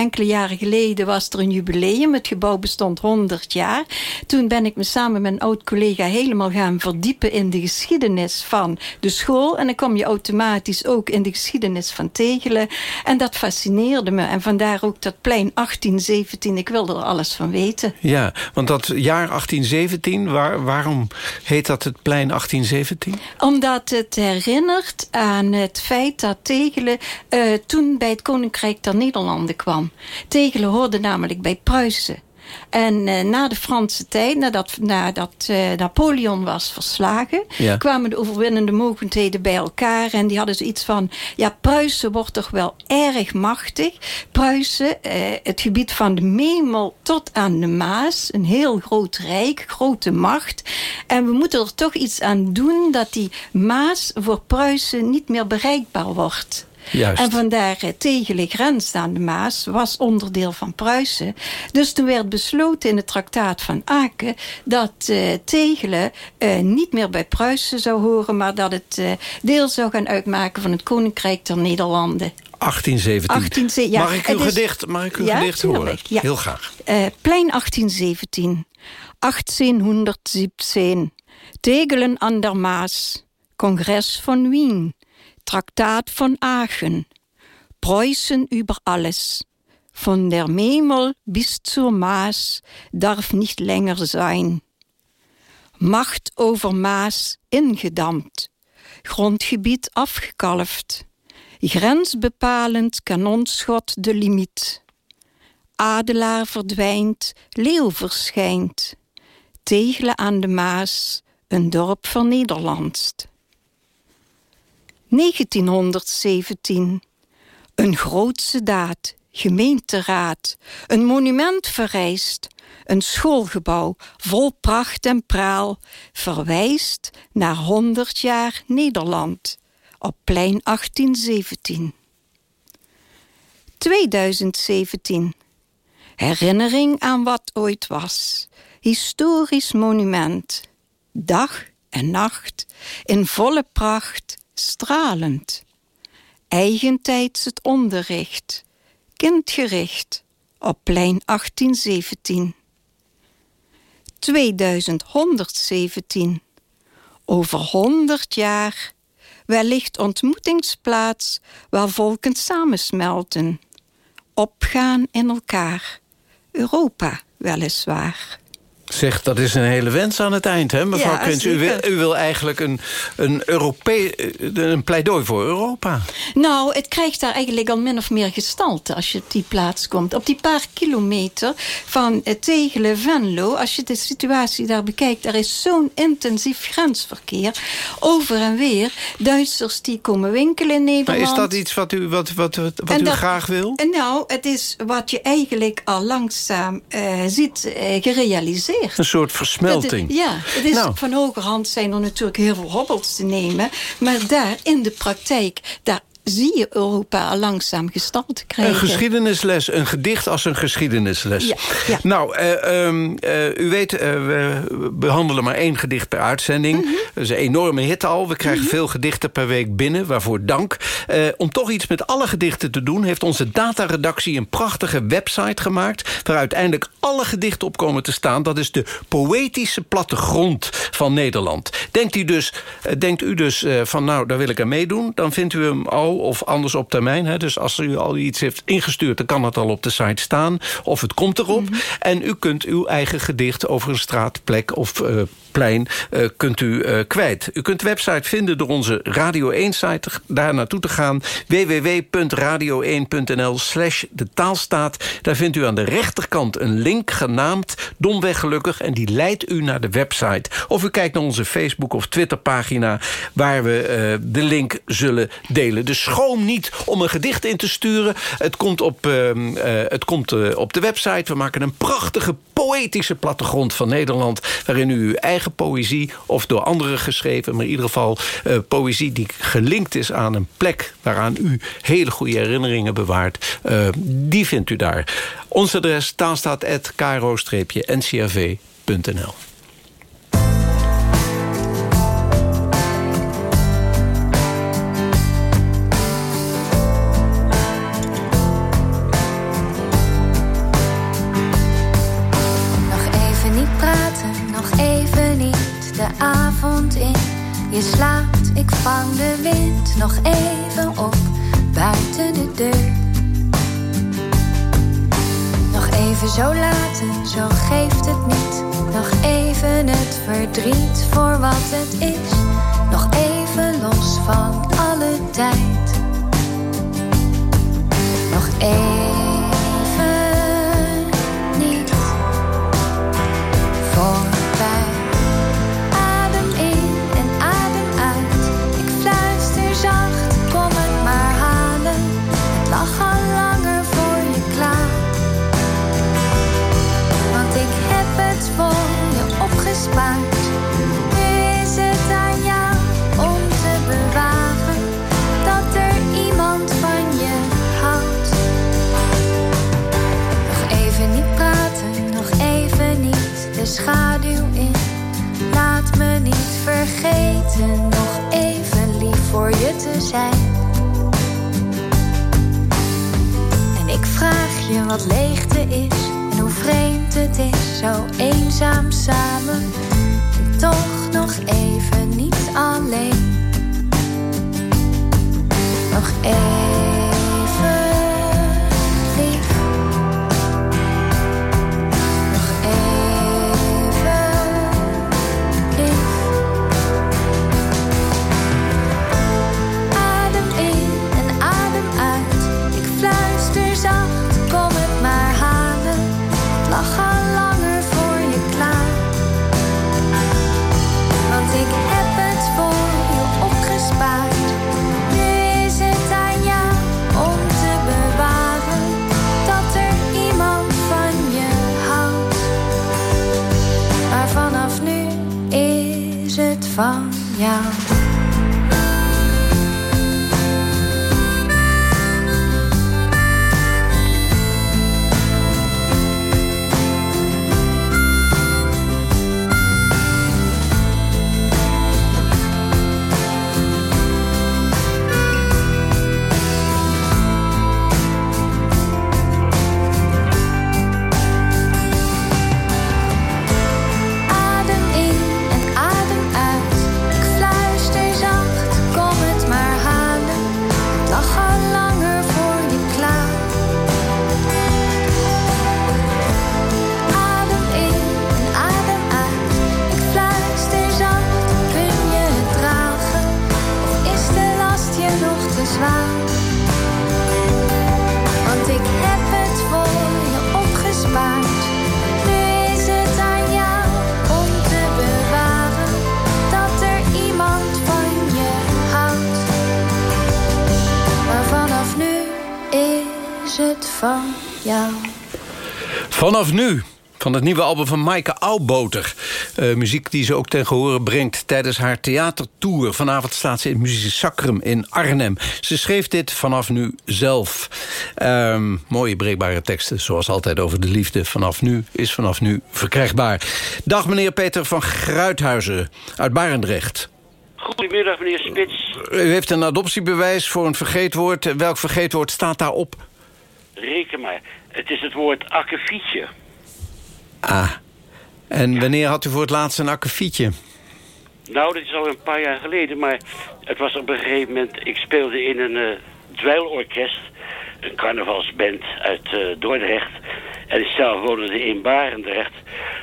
enkele jaren geleden was er een jubileum. Het gebouw bestond 100 jaar. Toen ben ik me samen met een oud-collega helemaal gaan verdiepen in de geschiedenis van de school. En dan kom je automatisch ook in de geschiedenis van Tegelen. En dat fascineerde me. En vandaar ook dat plein 1817. Ik wilde er alles van weten. Ja, want dat jaar 1817, waar, waarom heet dat het plein 1817? Omdat het herinnert aan het feit dat Tegelen eh, toen bij het Koninkrijk der Nederlanden kwam. Tegelen hoorde namelijk bij Pruisen. En eh, na de Franse tijd, nadat, nadat eh, Napoleon was verslagen... Ja. kwamen de overwinnende mogendheden bij elkaar. En die hadden zoiets van... ja, Pruisen wordt toch wel erg machtig. Pruisen, eh, het gebied van de Memel tot aan de Maas... een heel groot rijk, grote macht. En we moeten er toch iets aan doen... dat die Maas voor Pruisen niet meer bereikbaar wordt... Juist. En vandaar eh, Tegelen grens aan de Maas was onderdeel van Pruisen. Dus toen werd besloten in het traktaat van Aken... dat eh, Tegelen eh, niet meer bij Pruisen zou horen... maar dat het deel zou gaan uitmaken van het Koninkrijk der Nederlanden. 1817. 18, ja, mag ik uw is- gedicht, mag ik uw Ja, gedicht horen? ja. Heel graag. Plein 1817. 1817. Tegelen aan der Maas. Congres van Wien. Traktaat van Aachen. Preußen über alles. Von der Memel bis zur Maas darf nicht länger sein. Macht over Maas ingedampt. Grondgebied afgekalfd. Grensbepalend kanonschot de limiet. Adelaar verdwijnt, leeuw verschijnt. Tegelen aan de Maas, een dorp vernederlandst. 1917. Een grootse daad, gemeenteraad, een monument verrijst, een schoolgebouw vol pracht en praal, verwijst naar 100 jaar Nederland op plein 1817. 2017. Herinnering aan wat ooit was. Historisch monument. Dag en nacht, in volle pracht, stralend. Eigentijds het onderricht, kindgericht, op plein 1817. 2117. Over honderd jaar, wellicht ontmoetingsplaats waar volken samensmelten. Opgaan in elkaar, Europa weliswaar. Zeg, dat is een hele wens aan het eind, hè, mevrouw Ja, Krins. U wil, u wil eigenlijk een, een, Europee, een pleidooi voor Europa. Nou, het krijgt daar eigenlijk al min of meer gestalte als je op die plaats komt. Op die paar kilometer van eh, Tegelen, Venlo, als je de situatie daar bekijkt, er is zo'n intensief grensverkeer. Over en weer. Duitsers die komen winkelen in Maar Nederland. is dat iets wat u, wat, wat, wat, u dat- graag wil? En Nou, het is wat je eigenlijk al langzaam eh, ziet eh, gerealiseerd. Een soort versmelting. Ja, het is Nou. van hogerhand zijn er natuurlijk heel veel hobbels te nemen. Maar daar in de praktijk, daar zie je Europa langzaam gestalte krijgen. Een geschiedenisles, een gedicht als een geschiedenisles. Ja, ja. Nou, eh, ehm, eh, u weet, eh, we behandelen maar één gedicht per uitzending. Mhm. Dat is een enorme hit al. We krijgen veel gedichten per week binnen, waarvoor dank. Om toch iets met alle gedichten te doen... heeft onze dataredactie een prachtige website gemaakt... waar uiteindelijk alle gedichten op komen te staan. Dat is de poëtische plattegrond van Nederland. Denkt u dus, denkt u dus van, nou, daar wil ik aan meedoen... dan vindt u hem al, of anders op termijn. Hè. Dus als u al iets heeft ingestuurd... dan kan het al op de site staan, of het komt erop. En u kunt uw eigen gedicht over een straat, plek of eh, plein... eh, kunt u eh, kwijt. U kunt de website vinden door onze Radio 1-site... daar naartoe te gaan, www.radio1.nl slash de taalstaat. Daar vindt u aan de rechterkant een link genaamd Domweg Gelukkig... en die leidt u naar de website. Of u kijkt naar onze Facebook- of Twitterpagina... waar we eh, de link zullen delen. Dus schroom niet om een gedicht in te sturen. Het komt op, ehm, eh, het komt, op de website. We maken een prachtige poëtische plattegrond van Nederland... waarin u uw eigen poëzie, of door anderen geschreven... maar in ieder geval eh, poëzie die gelinkt is aan een plek... waaraan u hele goede herinneringen bewaart... eh, die vindt u daar. Ons adres taalstaat.kro-ncrv.nl Je slaapt, ik vang de wind nog even op buiten de deur. Nog even zo laten, zo geeft het niet. Nog even het verdriet voor wat het is. Nog even los van alle tijd. Nog even vergeten, nog even lief voor je te zijn. En ik vraag je wat leegte is en hoe vreemd het is, zo eenzaam samen. En toch nog even niet alleen. Nog even van jou. Vanaf nu, van het nieuwe album van Maaike Auwboter. Eh, muziek die ze ook ten gehore brengt tijdens haar theatertour. Vanavond staat ze in het Muziek Sacrum in Arnhem. Ze schreef dit vanaf nu zelf. Ehm, mooie breekbare teksten, zoals altijd over de liefde. Vanaf nu is vanaf nu verkrijgbaar. Dag meneer Peter van Gruithuizen uit Barendrecht. Goedemiddag, meneer Spits. U heeft een adoptiebewijs voor een vergeetwoord. Welk vergeetwoord staat daarop? Reken maar. Het is het woord akkefietje. Ah. En wanneer had u voor het laatst een akkefietje? Nou, dat is al een paar jaar geleden, maar het was op een gegeven moment... Ik speelde in een eh dweilorkest, een carnavalsband uit eh, Dordrecht. En ik zelf woonde in Barendrecht.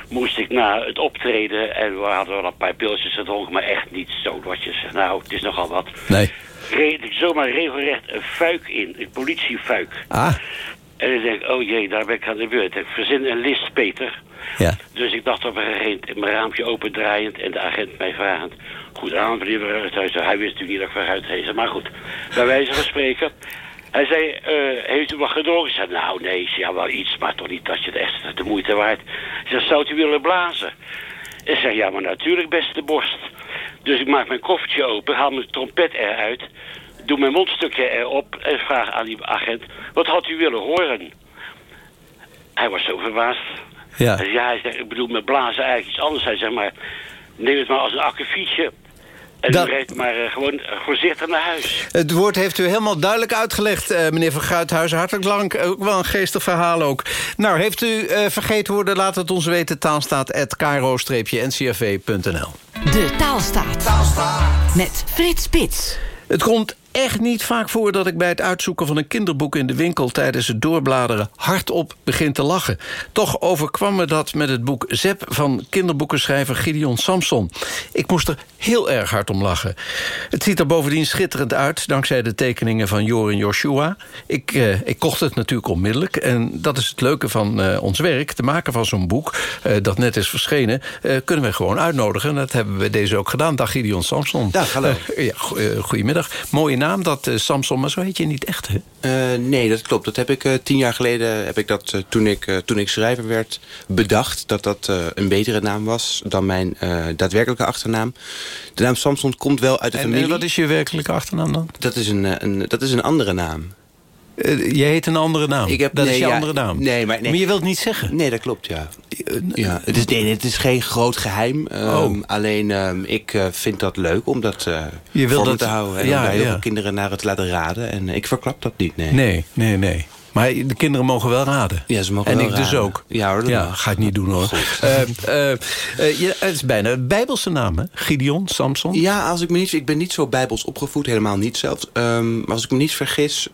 Moest ik na het optreden, en we hadden wel een paar pilsjes gedronken... maar echt niet zo wat je zegt. Nou, het is nogal wat. Nee. Reed ik zomaar regelrecht een fuik in, een politiefuik. Ah. En ik denk, oh jee, daar ben ik aan de beurt. Ik verzin een list, Peter. Ja. Dus ik dacht op een gegeven moment, mijn raampje opendraaiend... en de agent mij vragend... Goed aan, meneer Verhuishuis. Hij wist natuurlijk niet dat ik verhuisd Maar goed, bij wijze van spreken... Hij zei, eh, heeft u wat gedronken? Ik zei, nou nee, ik zei, ja wel iets, maar toch niet dat je het echt de moeite waard. Hij zei, zou u willen blazen? Ik zeg, ja maar natuurlijk beste borst. Dus ik maak mijn koffertje open, haal mijn trompet eruit... doe mijn mondstukje erop en vraag aan die agent... wat had u willen horen? Hij was zo verbaasd. Ja. Hij zei, ja, hij zegt, ik bedoel met blazen eigenlijk iets anders. Hij zegt, maar neem het maar als een akkefietje... En Dat- u rijdt maar eh, gewoon eh, voorzichtig naar huis. Het woord heeft u helemaal duidelijk uitgelegd, eh, meneer Van Gruithuizen. Hartelijk dank. Ook wel een geestig verhaal ook. Nou, heeft u eh, vergeten worden, laat het ons weten. taalstaat.kro-ncrv.nl De Taalstaat. Met Frits Spits. Het komt echt niet vaak voor dat ik bij het uitzoeken van een kinderboek in de winkel... tijdens het doorbladeren hardop begin te lachen. Toch overkwam me dat met het boek Zep van kinderboekenschrijver Gideon Samson. Ik moest er heel erg hard om lachen. Het ziet er bovendien schitterend uit, dankzij de tekeningen van Joren Joshua. Ik, eh, ik kocht het natuurlijk onmiddellijk. En dat is het leuke van eh, ons werk, te maken van zo'n boek... eh, dat net is verschenen, eh, kunnen we gewoon uitnodigen. En dat hebben we deze ook gedaan. Dag Gideon Samson. Dag, hallo. Ja, eh, goedemiddag. Mooie naam, dat eh, Samson, maar zo heet je niet echt, hè? Eh, nee, dat klopt. Dat heb ik eh, tien jaar geleden, heb ik dat, toen, ik, toen ik schrijver werd, bedacht. Dat dat een betere naam was dan mijn daadwerkelijke achternaam. De naam Samson komt wel uit de En, familie. en wat is je werkelijke achternaam dan? Dat is een, een, dat is een andere naam. Eh, je heet een andere naam. Ik heb, dat nee, is je ja, andere naam. Nee, maar, nee. Maar je wilt niet zeggen. Nee, dat klopt, ja. ja het, is, nee, het is geen groot geheim. Ehm, Oh. Alleen, ehm, ik eh, vind dat leuk om dat eh Je wil voor me dat- te houden. En ja, om daar heel ja. veel kinderen naar het te laten raden. En eh, ik verklap dat niet, nee. Nee, nee, nee. Maar de kinderen mogen wel raden. Ja, ze mogen en wel ik dus ook. Ja, hoor, dat ja, mag. ga ik niet doen hoor. Eh, eh, eh, ja, het is bijna een bijbelse naam, hè? Gideon, Samson. Ja, als ik, me niet, ik ben niet zo bijbels opgevoed, helemaal niet zelfs. Ehm, maar als ik me niet vergis...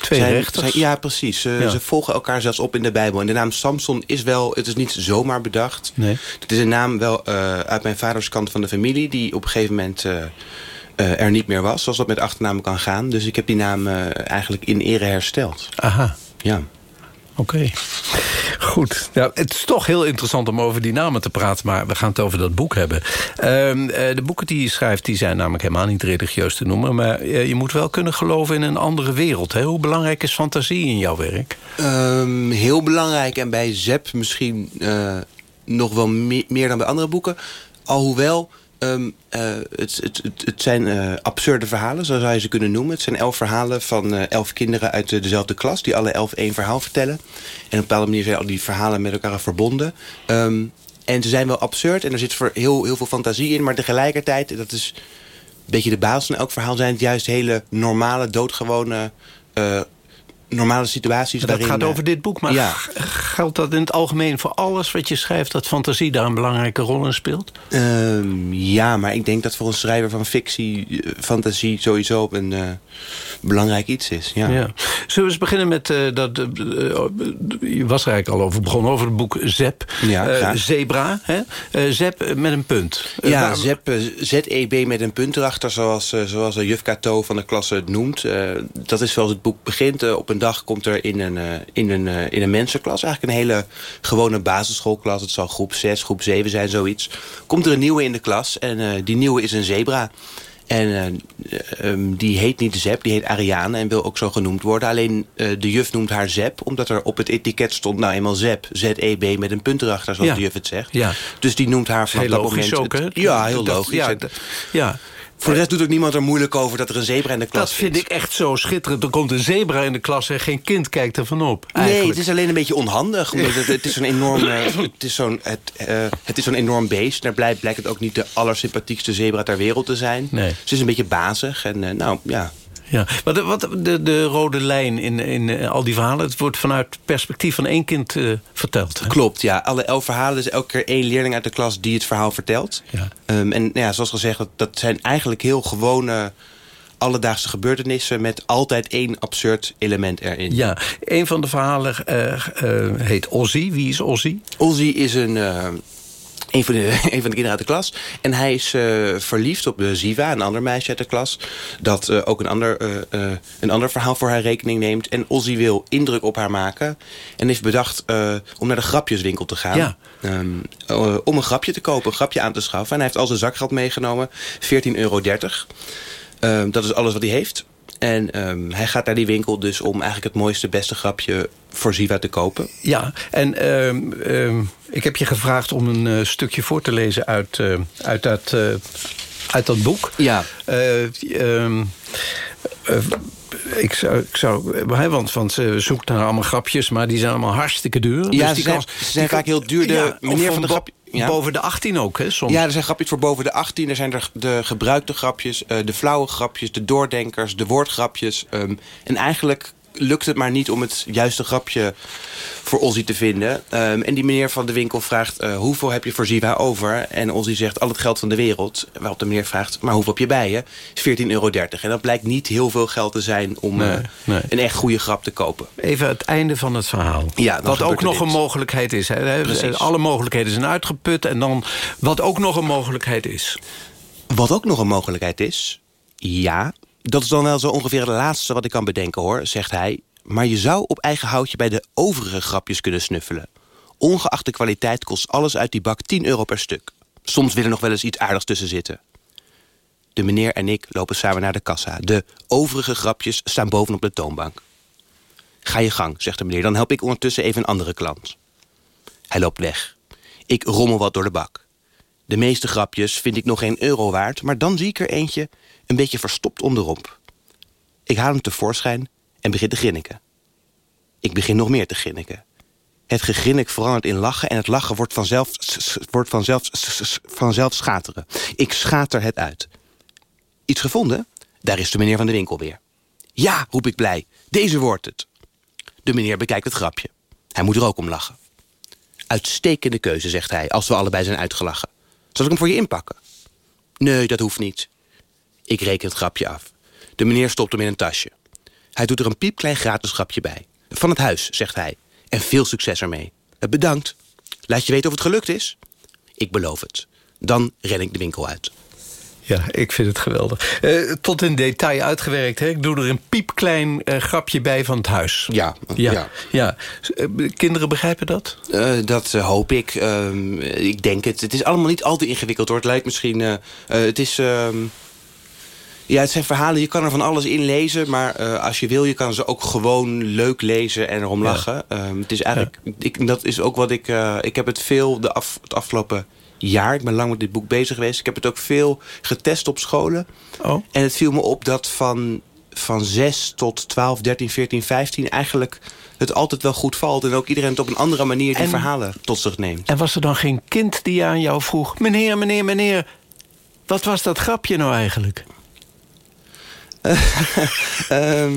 Twee zijn- rechters? zijn- ja, precies. Ze- Ja. Ze volgen elkaar zelfs op in de Bijbel. En de naam Samson is wel... Het is niet zomaar bedacht. Nee. Het is een naam wel uit mijn vaders kant van de familie... die op een gegeven moment eh, er niet meer was. Zoals dat met achternamen kan gaan. Dus ik heb die naam eh, eigenlijk in ere hersteld. Aha. Ja. Oké. Goed. Ja, het is toch heel interessant om over die namen te praten... maar we gaan het over dat boek hebben. Ehm, eh, de boeken die je schrijft die zijn namelijk helemaal niet religieus te noemen... maar je moet wel kunnen geloven in een andere wereld. Hè? Hoe belangrijk is fantasie in jouw werk? Ehm, heel belangrijk. En bij Zep misschien eh, nog wel me- meer dan bij andere boeken. Alhoewel, Ehm, eh, het, het, het, zijn eh, absurde verhalen, zo zou je ze kunnen noemen. Het zijn elf verhalen van eh, elf kinderen uit dezelfde klas... die alle elf één verhaal vertellen. En op een bepaalde manier zijn al die verhalen met elkaar verbonden. Ehm, en ze zijn wel absurd en er zit voor heel, heel veel fantasie in... maar tegelijkertijd, dat is een beetje de basis van elk verhaal... zijn het juist hele normale, doodgewone... normale situaties Dat waarin... gaat eh, over dit boek, maar ja. geldt dat in het algemeen voor alles wat je schrijft... dat fantasie daar een belangrijke rol in speelt? Ehm, ja, maar ik denk dat voor een schrijver van fictie... eh, fantasie sowieso een eh, belangrijk iets is. Ja. Ja. Zullen we eens beginnen met eh, dat... eh, eh, je was er eigenlijk al over begonnen, over het boek Zep. Ja. Zebra, hè? Zep met een punt. Ja, waar- ZEP, ZEB met een punt erachter, zoals, zoals juf Cato van de klasse het noemt. Dat is zoals het boek begint. Op een dag komt er in een, in, een, in een mensenklas, eigenlijk een hele gewone basisschoolklas. Het zal groep 6, groep 7 zijn, zoiets. Komt er een nieuwe in de klas en die nieuwe is een zebra. En eh, ehm, die heet niet Zep, die heet Ariane en wil ook zo genoemd worden. Alleen eh, de juf noemt haar Zep, omdat er op het etiket stond nou eenmaal Zep. Z-E-B met een punt erachter, zoals Ja. de juf het zegt. Ja. Dus die noemt haar vanaf Heel dat logisch moment... ook, hè? Ja, heel Dat- logisch. ja, ja. Voor de rest doet ook niemand er moeilijk over dat er een zebra in de klas Dat vind ik echt zo schitterend. Er komt een zebra in de klas en geen kind kijkt ervan op. Nee, het is alleen een beetje onhandig. Omdat het, het is zo'n enorm, het is zo'n het, eh, het is zo'n enorm beest. Daar blijkt, blijkt het ook niet de allersympathiekste zebra ter wereld te zijn. Nee. Ze is een beetje bazig. En eh, nou, ja. Ja, wat, wat de, de rode lijn in, in eh, al die verhalen... het wordt vanuit het perspectief van één kind eh, verteld. hè? Klopt, ja. Alle elf verhalen is elke keer één leerling uit de klas die het verhaal vertelt. Ja. Ehm, en nou ja, zoals gezegd, dat, dat zijn eigenlijk heel gewone alledaagse gebeurtenissen... met altijd één absurd element erin. Ja, een van de verhalen eh, heet Ozzy. Wie is Ozzy? Ozzy is een, een, van de, een van de kinderen uit de klas. En hij is eh, verliefd op de Ziva, een ander meisje uit de klas. Dat eh, ook een ander, eh, een ander verhaal voor haar rekening neemt. En Ozzy wil indruk op haar maken. En heeft bedacht om naar de grapjeswinkel te gaan. Ja. Ehm, eh, om een grapje te kopen, een grapje aan te schaffen. En hij heeft al zijn zakgeld meegenomen. 14,30 euro. Ehm, dat is alles wat hij heeft. En ehm, hij gaat naar die winkel dus om eigenlijk het mooiste, beste grapje voor Ziva te kopen. Ja, en ehm, ehm, ik heb je gevraagd om een eh, stukje voor te lezen uit, eh, uit, dat, eh, uit dat boek. Ja. Ik zou, ik zou want, want ze zoekt naar allemaal grapjes, maar die zijn allemaal hartstikke duur. Ja, Dus ze die zijn, ze zijn kan- vaak heel duur. De Ja, meneer of van de grap... Ja. Boven de 18 ook, hè, soms. Ja, er zijn grapjes voor boven de 18. Er zijn er de gebruikte grapjes, eh, de flauwe grapjes, de doordenkers, de woordgrapjes. ehm, en eigenlijk lukt het maar niet om het juiste grapje voor Ozzy te vinden. Ehm, en die meneer van de winkel vraagt, eh, hoeveel heb je voor Ziva over? En Ozzy zegt, al het geld van de wereld. Waarop de meneer vraagt, maar hoeveel heb je bij je? 14,30 euro. En dat blijkt niet heel veel geld te zijn om Nee, eh, nee. een echt goede grap te kopen. Even het einde van het verhaal. Ja, wat ook nog dit. een mogelijkheid is. Hè? Precies. Alle mogelijkheden zijn uitgeput. En dan wat ook nog een mogelijkheid is. Wat ook nog een mogelijkheid is, ja, dat is dan wel zo ongeveer de laatste wat ik kan bedenken hoor, zegt hij. Maar je zou op eigen houtje bij de overige grapjes kunnen snuffelen. Ongeacht de kwaliteit kost alles uit die bak 10 euro per stuk. Soms wil er nog wel eens iets aardigs tussen zitten. De meneer en ik lopen samen naar de kassa. De overige grapjes staan bovenop de toonbank. Ga je gang, zegt de meneer, dan help ik ondertussen even een andere klant. Hij loopt weg. Ik rommel wat door de bak. De meeste grapjes vind ik nog geen euro waard, maar dan zie ik er eentje een beetje verstopt om de romp. Ik haal hem tevoorschijn en begin te grinniken. Ik begin nog meer te grinniken. Het gegrinnik verandert in lachen en het lachen wordt vanzelf, wordt vanzelf, vanzelf schateren. Ik schater het uit. Iets gevonden? Daar is de meneer van de winkel weer. Ja, roep ik blij, deze wordt het. De meneer bekijkt het grapje. Hij moet er ook om lachen. Uitstekende keuze, zegt hij, als we allebei zijn uitgelachen. Zal ik hem voor je inpakken? Nee, dat hoeft niet. Ik reken het grapje af. De meneer stopt hem in een tasje. Hij doet er een piepklein gratis grapje bij. Van het huis, zegt hij. En veel succes ermee. Eh, Bedankt. Laat je weten of het gelukt is. Ik beloof het. Dan ren ik de winkel uit. Ja, ik vind het geweldig. Eh, tot in detail uitgewerkt. Hè? Ik doe er een piepklein eh, grapje bij van het huis. Ja, Ja, ja. ja. Kinderen begrijpen dat? Dat hoop ik. Ehm, ik denk het. Het is allemaal niet al te ingewikkeld hoor. Het lijkt misschien... het is... ja, het zijn verhalen, je kan er van alles in lezen. Maar eh, als je wil, je kan ze ook gewoon leuk lezen en erom Ja. lachen. Ehm, het is eigenlijk... Ik, dat is ook wat ik... eh, ik heb het veel de af, het afgelopen jaar. Ik ben lang met dit boek bezig geweest. Ik heb het ook veel getest op scholen. Oh. En het viel me op dat van, van 6 tot 12, 13, 14, 15... eigenlijk het altijd wel goed valt. En ook iedereen het op een andere manier die En- verhalen tot zich neemt. En was er dan geen kind die aan jou vroeg... meneer, meneer, meneer, wat was dat grapje nou eigenlijk? Ehm,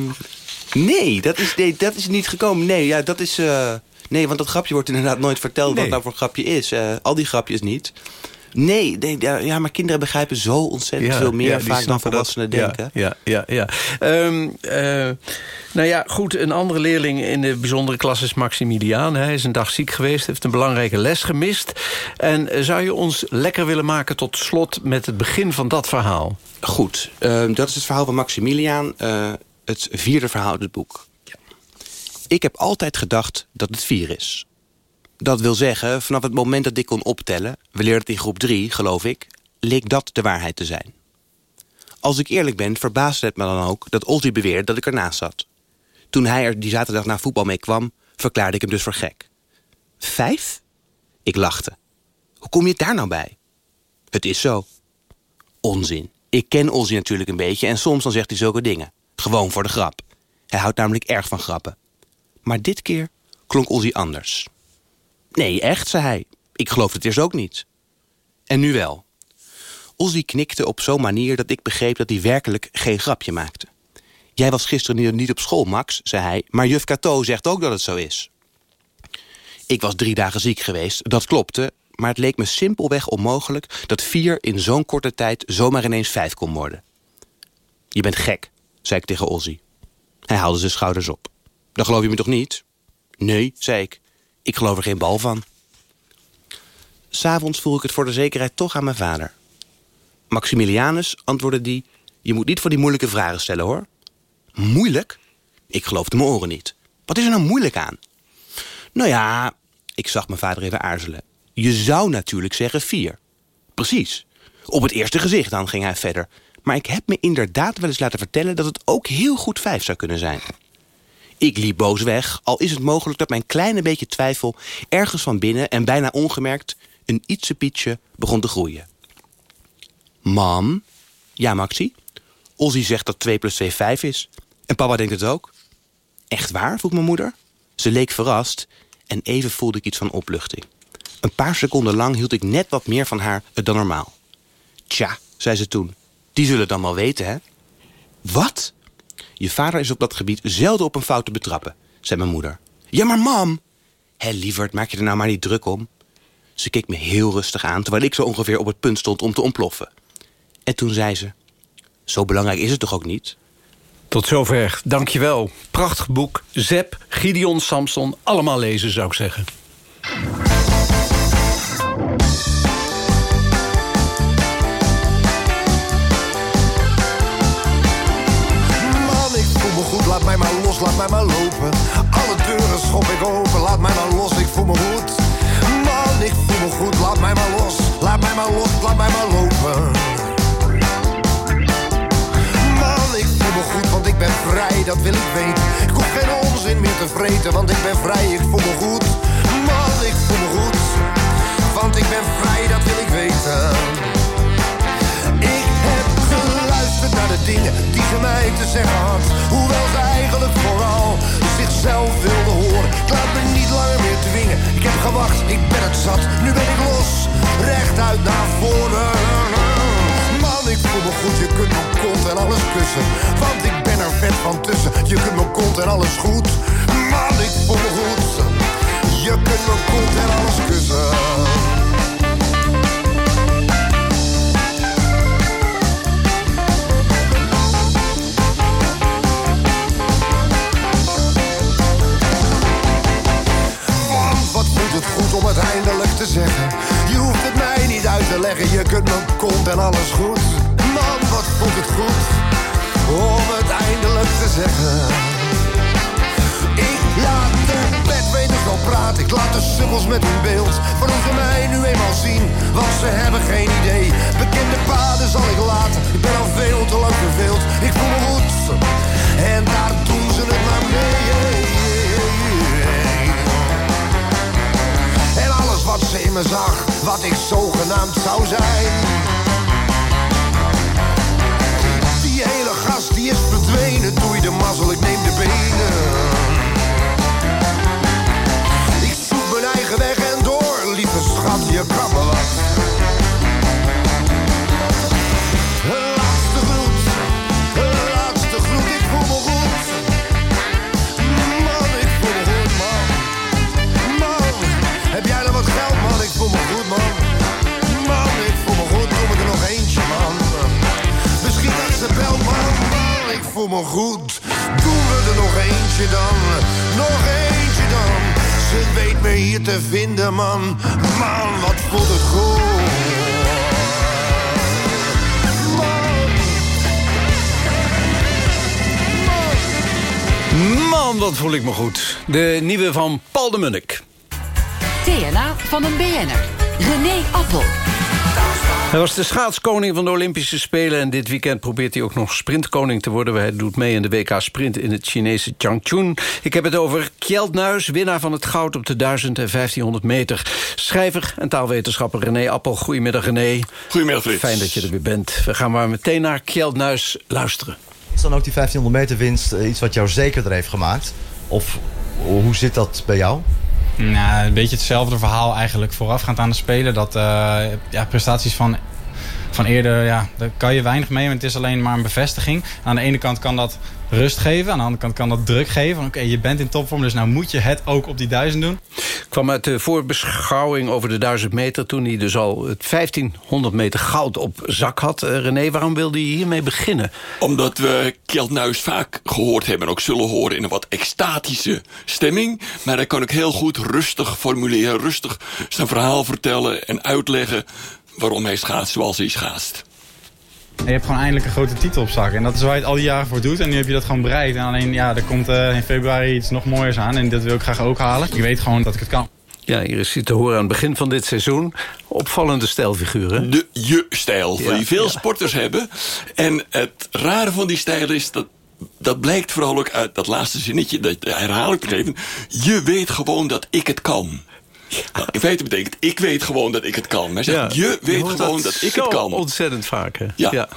nee, dat is, nee, dat is niet gekomen. Nee, ja, dat is... eh, nee, want dat grapje wordt inderdaad nooit verteld... Nee. wat nou voor grapje is. Eh, al die grapjes niet. Nee, nee, ja, maar kinderen begrijpen zo ontzettend veel meer... ja, vaak dan dat. volwassenen Ja, denken. Ja, ja, ja. Ehm, eh, nou ja, goed, een andere leerling in de bijzondere klas is Maximiliaan. Hij is een dag ziek geweest, heeft een belangrijke les gemist. En eh, zou je ons lekker willen maken tot slot met het begin van dat verhaal? Goed, ehm, dat is het verhaal van Maximiliaan. eh, het vierde verhaal uit het boek. Ik heb altijd gedacht dat het vier is. Dat wil zeggen, vanaf het moment dat ik kon optellen... we leerden het in groep drie, geloof ik... leek dat de waarheid te zijn. Als ik eerlijk ben, verbaasde het me dan ook... dat Ozzy beweerde dat ik ernaast zat. Toen hij er die zaterdag na voetbal mee kwam... verklaarde ik hem dus voor gek. Vijf? Ik lachte. Hoe kom je daar nou bij? Het is zo. Onzin. Ik ken Ozzy natuurlijk een beetje en soms dan zegt hij zulke dingen. Gewoon voor de grap. Hij houdt namelijk erg van grappen. Maar dit keer klonk Ozzy anders. Nee, echt, zei hij. Ik geloof het eerst ook niet. En nu wel. Ozzy knikte op zo'n manier dat ik begreep dat hij werkelijk geen grapje maakte. Jij was gisteren niet- op school, Max, zei hij, maar juf Cato zegt ook dat het zo is. Ik was drie dagen ziek geweest, dat klopte... maar het leek me simpelweg onmogelijk... dat vier in zo'n korte tijd zomaar ineens vijf kon worden. Je bent gek, zei ik tegen Ozzy. Hij haalde zijn schouders op. Dan geloof je me toch niet? Nee, zei ik. Ik geloof er geen bal van. S'avonds vroeg ik het voor de zekerheid toch aan mijn vader. Maximilianus antwoordde die... je moet niet voor die moeilijke vragen stellen, hoor. Moeilijk? Ik geloofde mijn oren niet. Wat is er nou moeilijk aan? Nou ja, ik zag mijn vader even aarzelen. Je zou natuurlijk zeggen vier. Precies. Op het eerste gezicht dan ging hij verder. Maar ik heb me inderdaad wel eens laten vertellen... dat het ook heel goed vijf zou kunnen zijn. Ik liep boos weg, al is het mogelijk dat mijn kleine beetje twijfel... ergens van binnen en bijna ongemerkt... een ietsje pietje begon te groeien. Mam? Ja, Maxie? Ozzy zegt dat 2 plus 2 5 is. En papa denkt het ook. Echt waar? vroeg mijn moeder. Ze leek verrast en even voelde ik iets van opluchting. Een paar seconden lang hield ik net wat meer van haar dan normaal. Tja, zei ze toen. Die zullen dan wel weten, hè? Wat? Je vader is op dat gebied zelden op een fout te betrappen, zei mijn moeder. Ja, maar mam! Hé, lieverd, maak je er nou maar niet druk om. Ze keek me heel rustig aan, terwijl ik zo ongeveer op het punt stond om te ontploffen. En toen zei ze... Zo belangrijk is het toch ook niet? Tot zover, dankjewel. Prachtig boek. Zep, Gideon, Samson, allemaal lezen zou ik zeggen. Laat mij maar lopen. Alle deuren schop ik open, laat mij maar los, ik voel me goed. Man, ik voel me goed, laat mij maar los, laat mij maar los, laat mij maar lopen. Man, ik voel me goed, want ik ben vrij, dat wil ik weten. Ik hoef geen onzin meer te vreten, want ik ben vrij, ik voel me goed. Man, ik voel me goed, want ik ben vrij, dat wil ik weten. Naar de dingen die ze mij te zeggen had. Hoewel ze eigenlijk vooral zichzelf wilde horen. Ik laat me niet langer meer dwingen. Ik heb gewacht, ik ben het zat. Nu ben ik los, rechtuit naar voren. Man, ik voel me goed, je kunt mijn kont en alles kussen. Want ik ben er vet van tussen. Je kunt mijn kont en alles goed. Man, ik voel me goed. Je kunt mijn kont en alles kussen. Te zeggen. Je hoeft het mij niet uit te leggen, je kunt mijn kont en alles goed. Man, wat voelt het goed om het eindelijk te zeggen. Ik laat de bedweters wel praten, ik laat de sukkels met hun beeld. Van hoe ze mij nu eenmaal zien, want ze hebben geen idee. Bekende paden zal ik laten, ik ben al veel te lang verveeld. Ik voel me goed en daar doen ze het maar mee. Wat ze in me zag, wat ik zogenaamd zou zijn. Die hele gast die is verdwenen, doe de mazzel, ik neem de benen. Ik zoek mijn eigen weg en door, lieve schat, je kan. Man, ik voel me goed. Doen we er nog eentje dan? Nog eentje dan? Ze weet me hier te vinden, man. Man, wat voelt het goed. Man, wat voel ik me goed. De nieuwe van Paul de Munnik. TNA van een BN'er. René Appel. Hij was de schaatskoning van de Olympische Spelen... en dit weekend probeert hij ook nog sprintkoning te worden. Hij doet mee in de WK Sprint in het Chinese Changchun. Ik heb het over Kjeld Nuis, winnaar van het goud op de 1000 en 1500 meter. Schrijver en taalwetenschapper René Appel. Goedemiddag René. Goedemiddag Frits. Fijn dat je er weer bent. We gaan maar meteen naar Kjeld Nuis luisteren. Is dan ook die 1500 meter winst eh, iets wat jou zekerder heeft gemaakt? Of hoe zit dat bij jou? Nou, een beetje hetzelfde verhaal eigenlijk voorafgaand aan de Spelen. Dat eh, ja, prestaties van, van eerder, ja, daar kan je weinig mee. Want het is alleen maar een bevestiging. Aan de ene kant kan dat rust geven. Aan de andere kant kan dat druk geven. Oké, je bent in topvorm, dus nou moet je het ook op die duizend doen. kwam uit de voorbeschouwing over de 1000 meter... toen hij dus al het 1500 meter goud op zak had. Eh, René, waarom wilde je hiermee beginnen? Omdat we Kjeld Nuis vaak gehoord hebben... en ook zullen horen in een wat extatische stemming. Maar hij kan ook heel goed rustig formuleren... rustig zijn verhaal vertellen en uitleggen... waarom hij schaatst zoals hij schaatst. Je hebt gewoon eindelijk een grote titel op zak. En dat is waar je het al die jaren voor doet. En nu heb je dat gewoon bereikt. En alleen, ja, er komt eh, in februari iets nog mooiers aan. En dat wil ik graag ook halen. Ik weet gewoon dat ik het kan. Ja, hier is te horen aan het begin van dit seizoen. Opvallende stijlfiguren. De je-stijl, Ja, die veel ja. sporters hebben. En het rare van die stijl is dat... Dat blijkt vooral ook uit dat laatste zinnetje, dat herhaal ik nog even. Je weet gewoon dat ik het kan. Nou, in feite betekent, ik weet gewoon dat ik het kan. Maar hij zegt, je weet gewoon dat, ik het kan. ontzettend vaak, hè? Ja.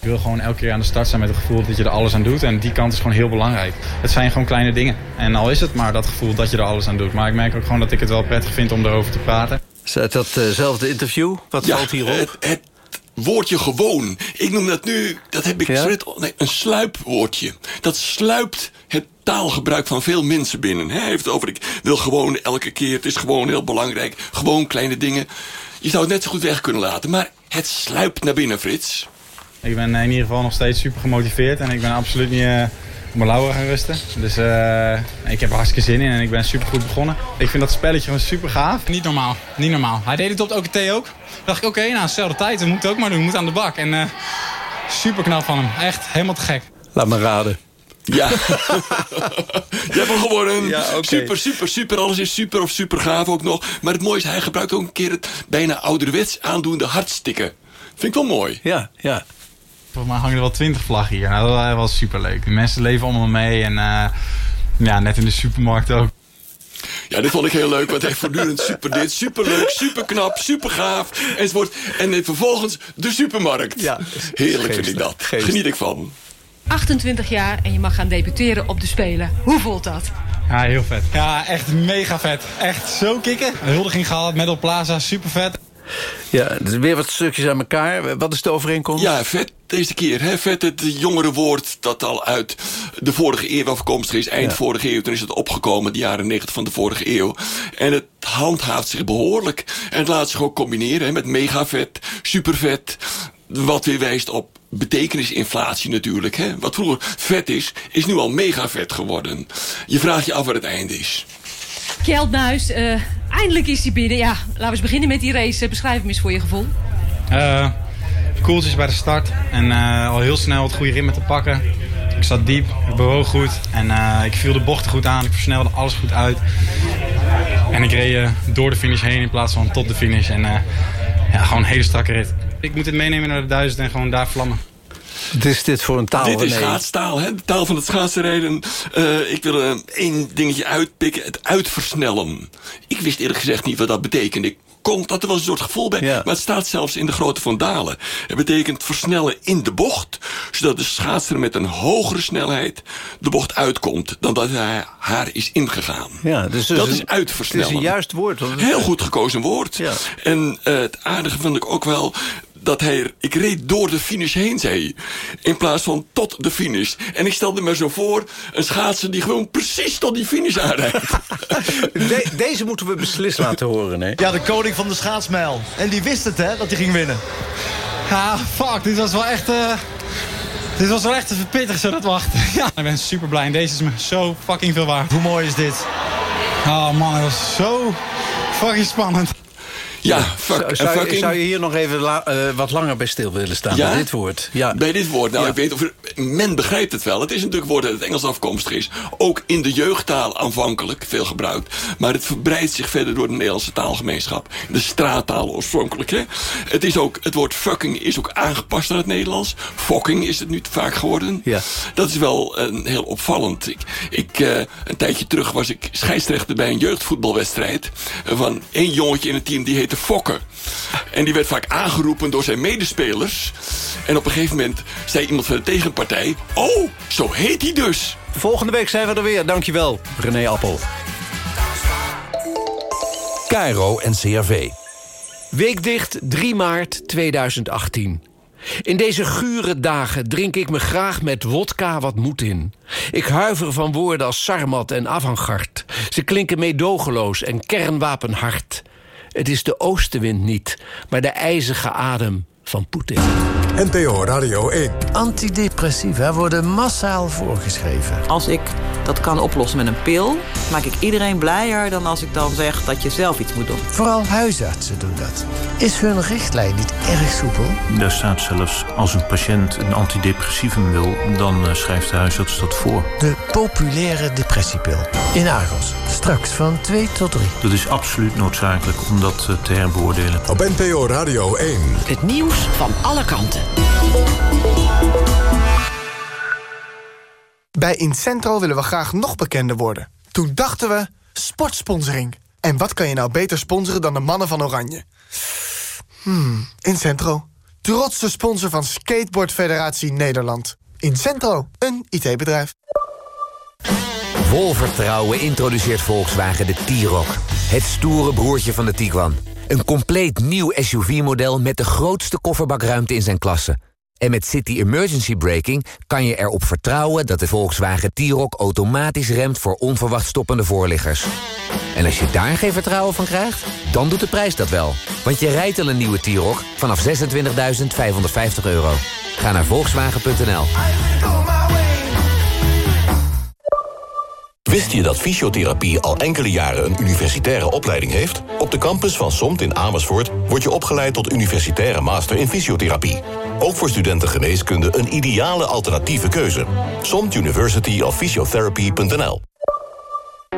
Ik wil gewoon elke keer aan de start zijn met het gevoel dat je er alles aan doet. En die kant is gewoon heel belangrijk. Het zijn gewoon kleine dingen. En al is het maar dat gevoel dat je er alles aan doet. Maar ik merk ook gewoon dat ik het wel prettig vind om erover te praten. Is uit datzelfde interview? Wat Ja, valt hierop? Het, het woordje gewoon. Ik noem dat nu, dat heb ik al- nee, een sluipwoordje. Dat sluipt taalgebruik van veel mensen binnen. Hij heeft het over, ik wil gewoon elke keer, het is gewoon heel belangrijk. Gewoon kleine dingen. Je zou het net zo goed weg kunnen laten, maar het sluipt naar binnen, Frits. Ik ben in ieder geval nog steeds super gemotiveerd. En ik ben absoluut niet eh, op mijn lauwen gaan rusten. Dus eh, ik heb er hartstikke zin in en ik ben super goed begonnen. Ik vind dat spelletje gewoon super gaaf. Niet normaal, niet normaal. Hij deed het op de OKT ook. dacht ik, oké, nou, dezelfde tijd, dat moet ik ook maar doen. Moet aan de bak. En eh, super knap van hem. Echt helemaal te gek. Laat me raden. Ja. Je hebt hem gewonnen. Super, super, super. Alles is super of super gaaf ook nog. Maar het mooie is, hij gebruikt ook een keer het bijna ouderwets aandoende hartstikken. Vind ik wel mooi. Ja, ja. Volgens mij hangen er wel twintig vlaggen hier. Nou, dat was super leuk. De mensen leven allemaal mee. En eh, ja, net in de supermarkt ook. Ja, dit vond ik heel leuk, want hij voortdurend super dit, super leuk, super knap, super gaaf, enzovoort. En dan vervolgens de supermarkt. Ja, Heerlijk vind ik dat. Geniet ik van. 28 jaar en je mag gaan debuteren op de Spelen. Hoe voelt dat? Ja, heel vet. Ja, echt mega vet. Echt zo kicken. Een huldiging gehad, Medal Plaza, super vet. Ja, zijn weer wat stukjes aan elkaar. Wat is de overeenkomst? Ja, vet deze keer. Hè? Vet het jongere woord dat al uit de vorige eeuw afkomstig is. Eind Ja. vorige eeuw, toen is het opgekomen, de jaren 90 van de vorige eeuw. En het handhaaft zich behoorlijk. En het laat zich ook combineren hè, met megavet, supervet. Wat weer wijst op betekenisinflatie natuurlijk. Hè? Wat vroeger vet is, is nu al megavet geworden. Je vraagt je af waar het einde is. Kjeld Nuis, eh, eindelijk is hij binnen. Ja, laten we eens beginnen met die race. Beschrijf hem eens voor je gevoel. Eh koeltjes bij de start. En eh, al heel snel het goede ritme te pakken. Ik zat diep, ik bewoog goed. En eh, ik viel de bochten goed aan. Ik versnelde alles goed uit. En ik reed eh, door de finish heen in plaats van tot de finish. En eh, ja, gewoon een hele strakke rit. Ik moet het meenemen naar de duizend en gewoon daar vlammen. Wat is dit voor een taal? Dit is schaatstaal, hè? de taal van het schaatsenrijden. Eh, ik wil eh, één dingetje uitpikken, het uitversnellen. Ik wist eerlijk gezegd niet wat dat betekende. Ik komt dat er wel een soort gevoel bij. Maar het staat zelfs in de grootte van dalen. Het betekent versnellen in de bocht, zodat de schaatser met een hogere snelheid de bocht uitkomt dan dat hij haar is ingegaan. Ja, dus dat een- is uitversnellen. Het is een juist woord. Heel goed gekozen woord. Ja. En eh, het aardige vond ik ook wel dat hij... Ik reed door de finish heen, zei hij. In plaats van tot de finish. En ik stelde me zo voor... een schaatser die gewoon precies tot die finish aanrijdt. De- deze moeten we beslist laten horen, hè? Ja, de koning van de schaatsmijl. En die wist het, hè, dat hij ging winnen. Ja, fuck, dit was wel echt... eh, dit was wel echt te verpittig zo dat wachten. Ja, ik ben super blij en deze is me zo fucking veel waard. Hoe mooi is dit? Oh man, het was zo fucking spannend. Ja, fuck Zou, fucking... zou je hier nog even la- eh, wat langer bij stil willen staan? Ja? Bij dit woord. Ja. Bij dit woord, nou, Ja. ik weet of men begrijpt het wel. Het is natuurlijk een woord dat het Engels afkomstig is. Ook in de jeugdtaal aanvankelijk veel gebruikt. Maar het verbreidt zich verder door de Nederlandse taalgemeenschap. De straattaal oorspronkelijk, hè. Het, is ook, het woord fucking is ook aangepast naar het Nederlands. Fucking is het nu vaak geworden. Ja. Dat is wel een heel opvallend. Ik, ik, eh, een tijdje terug was ik scheidsrechter bij een jeugdvoetbalwedstrijd. Van één jongetje in het team, die heette Fokker. En die werd vaak aangeroepen door zijn medespelers. En op een gegeven moment zei iemand van de tegenpartij... Oh, zo heet hij dus. Volgende week zijn we er weer. Dankjewel, René Appel. KRO en CRV. Weekdicht 3 maart 2018. In deze gure dagen drink ik me graag met wodka wat moed in. Ik huiver van woorden als sarmat en avantgarde. Ze klinken meedogenloos en kernwapenhard. Het is de oostenwind niet, maar de ijzige adem van Poetin. NPO Radio 1. Antidepressiva worden massaal voorgeschreven. Als ik dat kan oplossen met een pil, maak ik iedereen blijer dan als ik dan zeg dat je zelf iets moet doen. Vooral huisartsen doen dat. Is hun richtlijn niet erg soepel? Daar staat zelfs als een patiënt een antidepressivum wil, dan eh, schrijft de huisarts dat voor. De populaire depressiepil. In Argos. Straks van 2 tot 3. Dat is absoluut noodzakelijk om dat eh, te herbeoordelen. Op NPO Radio 1. Het nieuws van alle kanten. Bij Incentro willen we graag nog bekender worden. Toen dachten we, sportsponsoring. En wat kan je nou beter sponsoren dan de mannen van Oranje? Hmm, Incentro. Trotse sponsor van Skateboard Federatie Nederland. Incentro, een IT-bedrijf. Vol vertrouwen introduceert Volkswagen de T-Roc. Het stoere broertje van de Tiguan. Een compleet nieuw SUV-model met de grootste kofferbakruimte in zijn klasse. En met City Emergency Braking kan je erop vertrouwen... dat de Volkswagen T-Roc automatisch remt voor onverwacht stoppende voorliggers. En als je daar geen vertrouwen van krijgt, dan doet de prijs dat wel. Want je rijdt al een nieuwe T-Roc vanaf 26.550 euro. Ga naar Volkswagen.nl. Wist je dat fysiotherapie al enkele jaren een universitaire opleiding heeft? Op de campus van SOMT in Amersfoort word je opgeleid tot universitaire master in fysiotherapie. Ook voor studenten geneeskunde een ideale alternatieve keuze. SOMT University of Physiotherapy.nl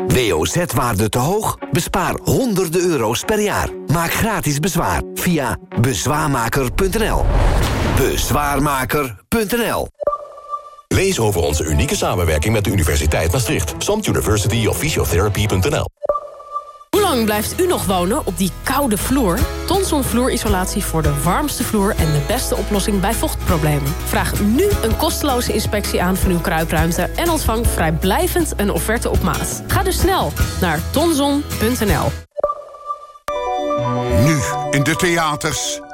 WOZ-waarde te hoog? Bespaar honderden euro's per jaar. Maak gratis bezwaar via bezwaarmaker.nl. Bezwaarmaker.nl Lees over onze unieke samenwerking met de Universiteit Maastricht. SOMT University of Physiotherapy.nl Hoe lang blijft u nog wonen op die koude vloer? Tonson vloerisolatie voor de warmste vloer en de beste oplossing bij vochtproblemen. Vraag nu een kosteloze inspectie aan van uw kruipruimte en ontvang vrijblijvend een offerte op maat. Ga dus snel naar tonson.nl. Nu in de theaters